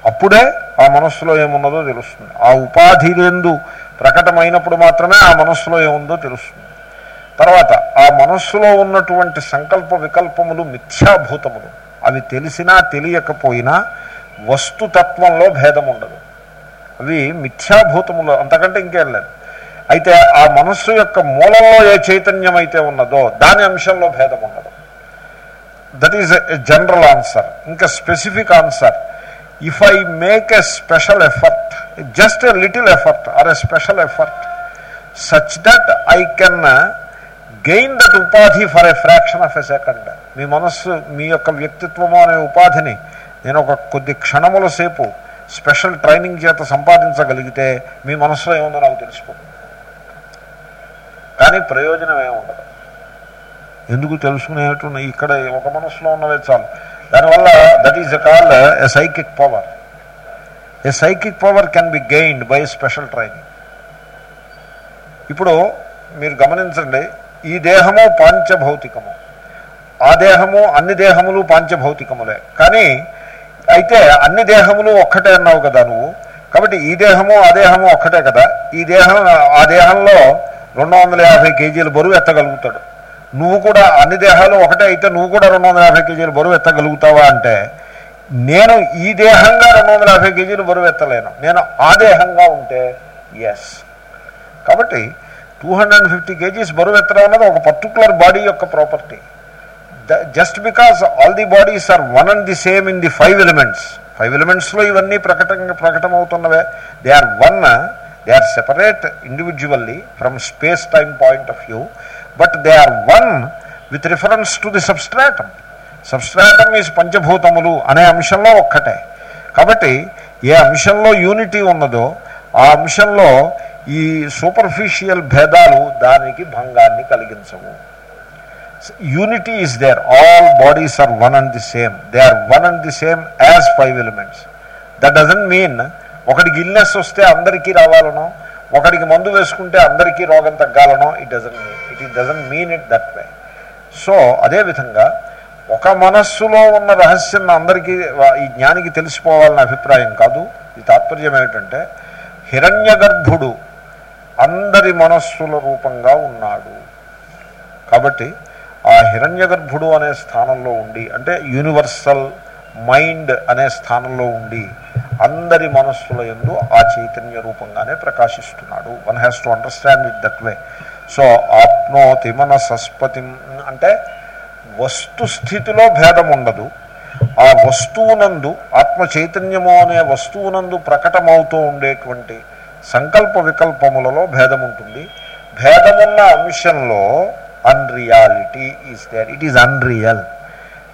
అప్పుడే ఆ మనస్సులో ఏమున్నదో తెలుస్తుంది. ఆ ఉపాధి ఎందు ప్రకటమైనప్పుడు మాత్రమే ఆ మనస్సులో ఏముందో తెలుస్తుంది. తర్వాత ఆ మనస్సులో ఉన్నటువంటి సంకల్ప వికల్పములు మిథ్యాభూతములు. అవి తెలిసినా తెలియకపోయినా వస్తుతత్వంలో భేదం ఉండదు అవి మిథ్యాభూతములు అంతకంటే ఇంకేం లేదు. అయితే ఆ మనస్సు యొక్క మూలంలో ఏ చైతన్యం అయితే ఉన్నదో దాని అంశంలో భేదం ఉండదు that is a general answer ఇంకా specific answer if I make a special effort just a little effort or a special effort such that I can gain that ఉపాధి for a fraction of a second మీ మనస్సు మీ యొక్క వ్యక్తిత్వము అనే ఉపాధిని నేను ఒక కొద్ది క్షణముల సేపు స్పెషల్ ట్రైనింగ్ చేత సంపాదించగలిగితే మీ మనసులో ఏముందో నాకు తెలిసిపోతుంది కానీ ప్రయోజనం ఏమి ఎందుకు తెలుసుకునేటువంటి ఇక్కడ ఒక మనసులో ఉన్నవే చాలు. దానివల్ల that is call a psychic power a psychic power can be gained by special training ఇప్పుడు మీరు గమనించండి ఈ దేహము పాంచభౌతికము. ఆ దేహము అన్ని దేహములు పాంచభౌతికములే. కానీ అయితే అన్ని దేహములు ఒక్కటే అన్నావు కదా నువ్వు. కాబట్టి ఈ దేహము ఆ దేహము ఒక్కటే కదా. ఈ దేహం ఆ దేహంలో రెండు వందల యాభై కేజీల బరువు ఎత్తగలుగుతాడు. నువ్వు కూడా అన్ని దేహాలు ఒకటే అయితే నువ్వు కూడా రెండు వందల యాభై కేజీల బరువు ఎత్తగలుగుతావా అంటే నేను ఈ దేహంగా రెండు వందల యాభై కేజీలు బరువు ఎత్తలేను. నేను ఆ దేహంగా ఉంటే ఎస్ కాబట్టి two hundred and fifty kgs బరువు ఎత్తడం అన్నది ఒక పర్టికులర్ బాడీ యొక్క property just because all the bodies are one and the same in the five elements five ఎలిమెంట్స్లో ఇవన్నీ ప్రకటన ప్రకటమవుతున్నవే. They are one they are separate individually from space time point of view but they are one with reference to the substratum substratum is పంచభూతములు అనే అంశంలో ఒక్కటే. కాబట్టి ఏ అంశంలో unity ఉన్నదో ఆ అంశంలో ఈ సూపర్ఫిషియల్ భేదాలు దానికి భంగాన్ని కలిగించవు. Unity is there all bodies are one and the same they are one and the same as five elements that doesn't mean ఒకడికి ఇల్నెస్ వస్తే అందరికీ రావాలనో ఒకడికి మందు వేసుకుంటే అందరికీ రోగం తగ్గాలనో it doesn't mean it it doesn't mean it that way so అదేవిధంగా ఒక మనస్సులో ఉన్న రహస్యం అందరికీ ఈ జ్ఞానికి తెలిసిపోవాలనే అభిప్రాయం కాదు. ఈ తాత్పర్యం ఏమిటంటే హిరణ్య గర్భుడు అందరి మనస్సుల రూపంగా ఉన్నాడు. కాబట్టి ఆ హిరణ్య గర్భుడు అనే స్థానంలో ఉండి అంటే యూనివర్సల్ మైండ్ అనే స్థానంలో ఉండి అందరి మనస్సుల ఎందు ఆ చైతన్య రూపంగానే ప్రకాశిస్తున్నాడు. One has to understand it that way so ఆత్మోతి మన సస్పతి అంటే వస్తుస్థితిలో భేదం ఉండదు. ఆ వస్తువునందు ఆత్మ చైతన్యము అనే వస్తువునందు ప్రకటమవుతూ ఉండేటువంటి సంకల్ప వికల్పములలో భేదం ఉంటుంది భేదమున్న అంశంలో unreality is there it is unreal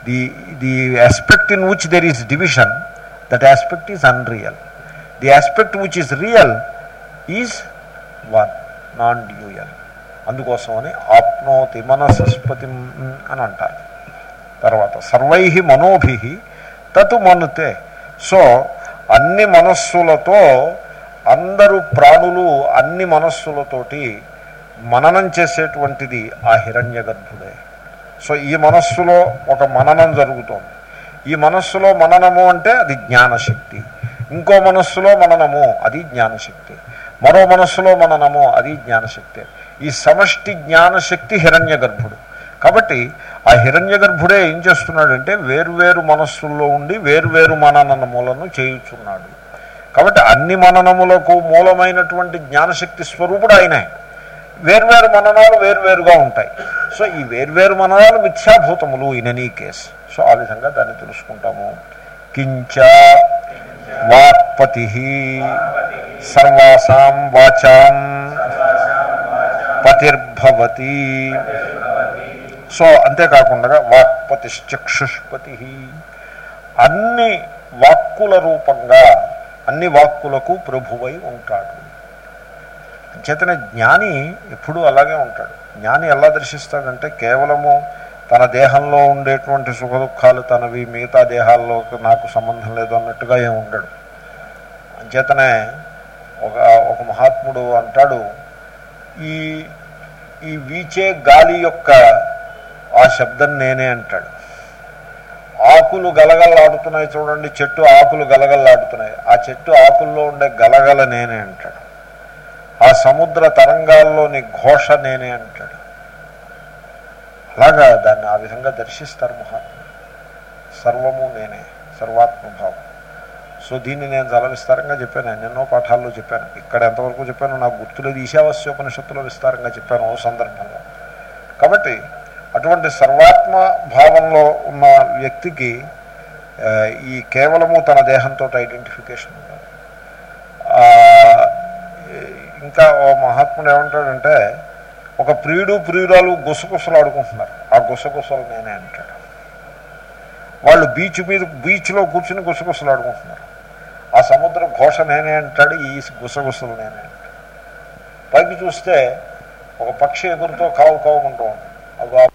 the the aspect in which there is division that aspect is unreal the aspect which is real is one non dual అందుకోసమని ఆప్నోతి మనసస్పతి అని అంటారు. తర్వాత సర్వై మనోభి తతు మనుతే. సో అన్ని మనస్సులతో అందరూ ప్రాణులు అన్ని మనస్సులతోటి మననం చేసేటువంటిది ఆ హిరణ్య గర్భుడే. సో ఈ మనస్సులో ఒక మననం జరుగుతోంది. ఈ మనస్సులో మననము అంటే అది జ్ఞానశక్తి. ఇంకో మనస్సులో మననము అది జ్ఞానశక్తి. మరో మనస్సులో మననము అది జ్ఞానశక్తి. ఈ సమష్టి జ్ఞానశక్తి హిరణ్య గర్భుడు. కాబట్టి ఆ హిరణ్య గర్భుడే ఏం చేస్తున్నాడంటే వేర్వేరు మనస్సుల్లో ఉండి వేర్వేరు మననములను చేయుచున్నాడు. కాబట్టి అన్ని మననములకు మూలమైనటువంటి జ్ఞానశక్తి స్వరూపుడు ఆయనే. వేర్వేరు మననాలు వేర్వేరుగా ఉంటాయి. సో ఈ వేర్వేరు మననాలు మిథ్యాభూతములు ఇన్ ఎనీ కేస్. సో ఆ విధంగా దాన్ని తెలుసుకుంటాము. కించ వాక్పతి సర్వాసాం వాచాం పతిర్భవతి. సో అంతేకాకుండా వాక్పతిశ్చక్షుష్పతి అన్ని వాక్కుల రూపంగా అన్ని వాక్కులకు ప్రభువై ఉంటాడు. చేతన జ్ఞాని ఎప్పుడూ అలాగే ఉంటాడు. జ్ఞాని ఎలా దర్శిస్తాడంటే కేవలము తన దేహంలో ఉండేటువంటి సుఖ దుఃఖాలు తనవి మిగతా దేహాల్లో నాకు సంబంధం లేదు అన్నట్టుగా ఏమి ఉండడు. అంచేతనే ఒక ఒక మహాత్ముడు అంటాడు ఈ ఈ వీచే గాలి యొక్క ఆ శబ్దం నేనే అంటాడు. ఆకులు గలగల్లాడుతున్నాయి చూడండి చెట్టు ఆకులు గలగల్లాడుతున్నాయి. ఆ చెట్టు ఆకుల్లో ఉండే గలగల నేనే అంటాడు. ఆ సముద్ర తరంగాల్లోని ఘోష నేనే అంటాడు. అలాగా దాన్ని ఆ విధంగా దర్శిస్తారు మహాత్ములు. సర్వము నేనే సర్వాత్మభావం. సో దీన్ని నేను చాలా విస్తారంగా చెప్పాను ఎన్నెన్నో పాఠాల్లో చెప్పాను. ఇక్కడ ఎంతవరకు చెప్పాను నాకు గుర్తులేదు. ఈశావాస్యోపనిషత్తులో విస్తారంగా చెప్పాను ఓ సందర్భంలో. కాబట్టి అటువంటి సర్వాత్మ భావంలో ఉన్న వ్యక్తికి ఈ కేవలము తన దేహంతో ఐడెంటిఫికేషన్ ఉండదు ఇంకా ఓ మహాత్ముడు ఏమంటాడంటే ఒక ప్రియుడు ప్రియురాలు గుసగుసలు ఆడుకుంటున్నారు. ఆ గుసగుసలు నేనే అంటాడు. వాళ్ళు బీచ్ మీద బీచ్లో కూర్చుని గుసగుసలు ఆడుకుంటున్నారు. ఆ సముద్ర ఘోష నేనే అంటాడు ఈ గుసగుసలు నేనే అంటాడు. పైకి చూస్తే ఒక పక్షి ఎగురుతో కావు కావుకుంటూ ఉంటుంది. అది ఆ